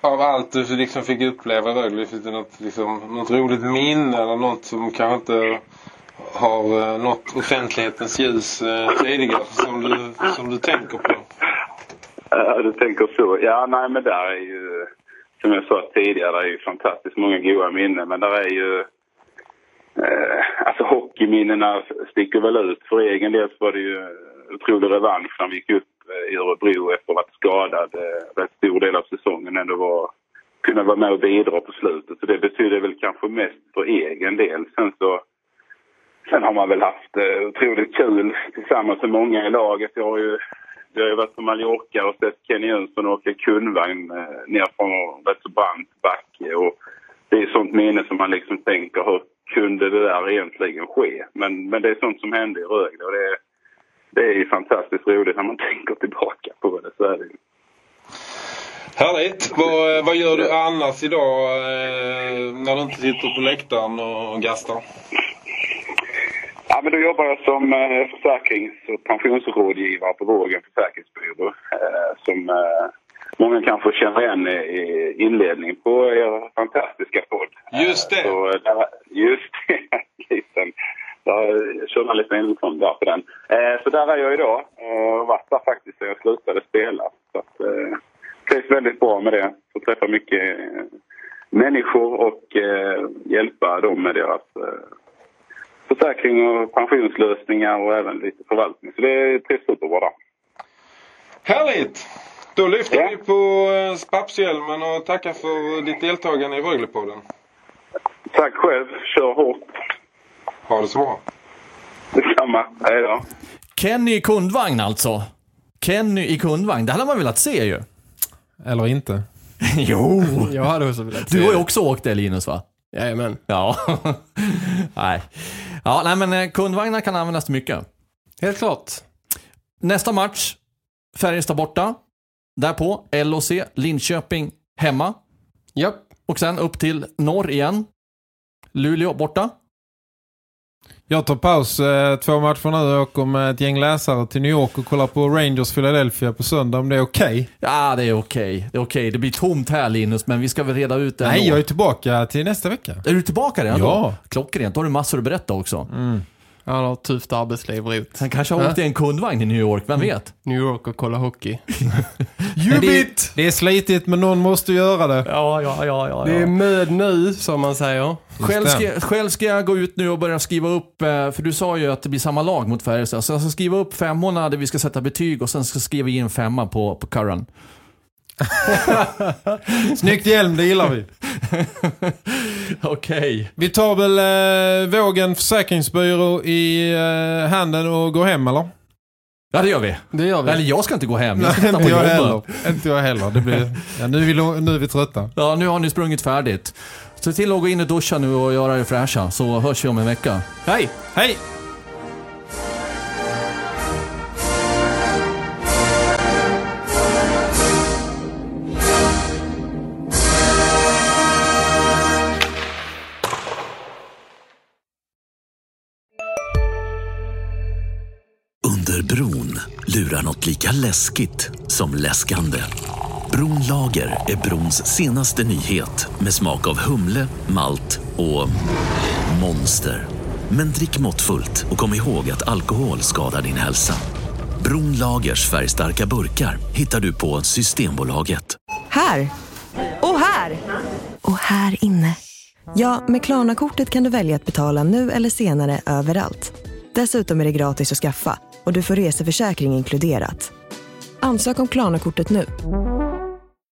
av allt du liksom fick uppleva i Rögle, finns det något, liksom, något roligt minne eller något som kanske inte har eh, nått offentlighetens ljus eh, tidigare som du, som du tänker på? Ja, du tänker så. Ja, nej men där är ju, som jag sa tidigare, det är ju fantastiskt många goda minnen. Men där är ju, eh, alltså hockeyminnena sticker väl ut. För egen del så var det ju otrolig revansch när vi gick upp eh, i Örebro efter att ha varit skadad eh, rätt stor del av säsongen. Ändå var, kunna vara med och bidra på slutet. Så det betyder väl kanske mest för egen del. Sen så Sen har man väl haft eh, otroligt kul tillsammans med många i laget. Jag har ju, jag har ju varit på Mallorca och sett Kenny Jönsson åka kundvagn eh, ner från rätt så brant backe. Och det är sånt minne som man liksom tänker, hur kunde det där egentligen ske? Men, men det är sånt som hände i Rögle och det, är- det är ju fantastiskt roligt när man tänker tillbaka på det. Så är det. Härligt! Vad, eh, vad gör du annars idag eh, när du inte sitter på läktaren och gastar? Ja, men då jobbar jag som eh, försäkrings och pensionsrådgivare på Vågen försäkringsbyrå. Eh, som eh, många kanske känner igen i, inledningen på er fantastiska podd. Just det! Så, eh, där, just det, Kristen. Där kör man lite inifrån där på den. Eh, så där är jag idag. Eh, och varit där faktiskt sedan jag slutade spela. Så att, eh, trivs väldigt bra med det. Får träffa mycket eh, människor och eh, hjälpa dem med deras eh, försäkring och pensionslösningar och även lite förvaltning. Så det trivs superbra där. Härligt! Då lyfter Ja. vi på eh, spapshjälmen och tackar för ditt deltagande i Röglepodden. Tack själv. Kör hårt. Ha det så bra. Detsamma. Hej då. Kenny i kundvagn alltså. Kenny i kundvagn, det hade man velat se ju. Eller inte. jo! Jag hade också velat se Du har ju också åkt det Linus va? Jajamän. Ja. Nej. Ja, nej men eh, kundvagnar kan användas till mycket. Helt klart. Nästa match, Färjestad borta. Därpå LOC, Linköping hemma. Japp. Och sen upp till norr igen. Luleå borta. Jag tar paus eh, två matcher nu och åker med ett gäng läsare till New York och kollar på Rangers Philadelphia på söndag om det är okej. Ja, det är okej. Det är okej. Det blir tomt här Linus, men vi ska väl reda ut det Nej, ändå. jag är tillbaka till nästa vecka. Är du tillbaka redan Ja. Klockrent. Då har du massor att berätta också. Han har ett tufft arbetsliv, Rot. Han kanske har åkt i en kundvagn i New York, vem vet? New York och kolla hockey. det, det är slitigt men någon måste göra det. Ja, ja, ja, ja. Det är möd nu, som man säger. Själv ska, själv ska jag gå ut nu och börja skriva upp, eh, för du sa ju att det blir samma lag mot Färjestad. Så jag ska skriva upp femmorna där vi ska sätta betyg och sen ska jag skriva in femma på, på Curran. Snyggt hjälm, det gillar vi. Okej. Vi tar väl eh, Vågen Försäkringsbyrå i eh, handen och går hem eller? Ja, det gör vi. Det gör vi. Eller jag ska inte gå hem, jag ska Nej, inte jag heller. Inte jag heller. Det blir, ja, nu, är vi, nu är vi trötta. Ja, nu har ni sprungit färdigt. Se till att gå in och duscha nu och göra er fräscha, så hörs vi om en vecka. Hej! Hej! Lurar något lika läskigt som läskande. Bronlager är brons senaste nyhet med smak av humle, malt och monster. Men drick måttfullt och kom ihåg att alkohol skadar din hälsa. Bronlagers färgstarka burkar hittar du på Systembolaget. Här! Och här! Och här inne. Ja, med Klarna-kortet kan du välja att betala nu eller senare överallt. Dessutom är det gratis att skaffa och du får reseförsäkring inkluderat. Ansök om Klarna-kortet nu.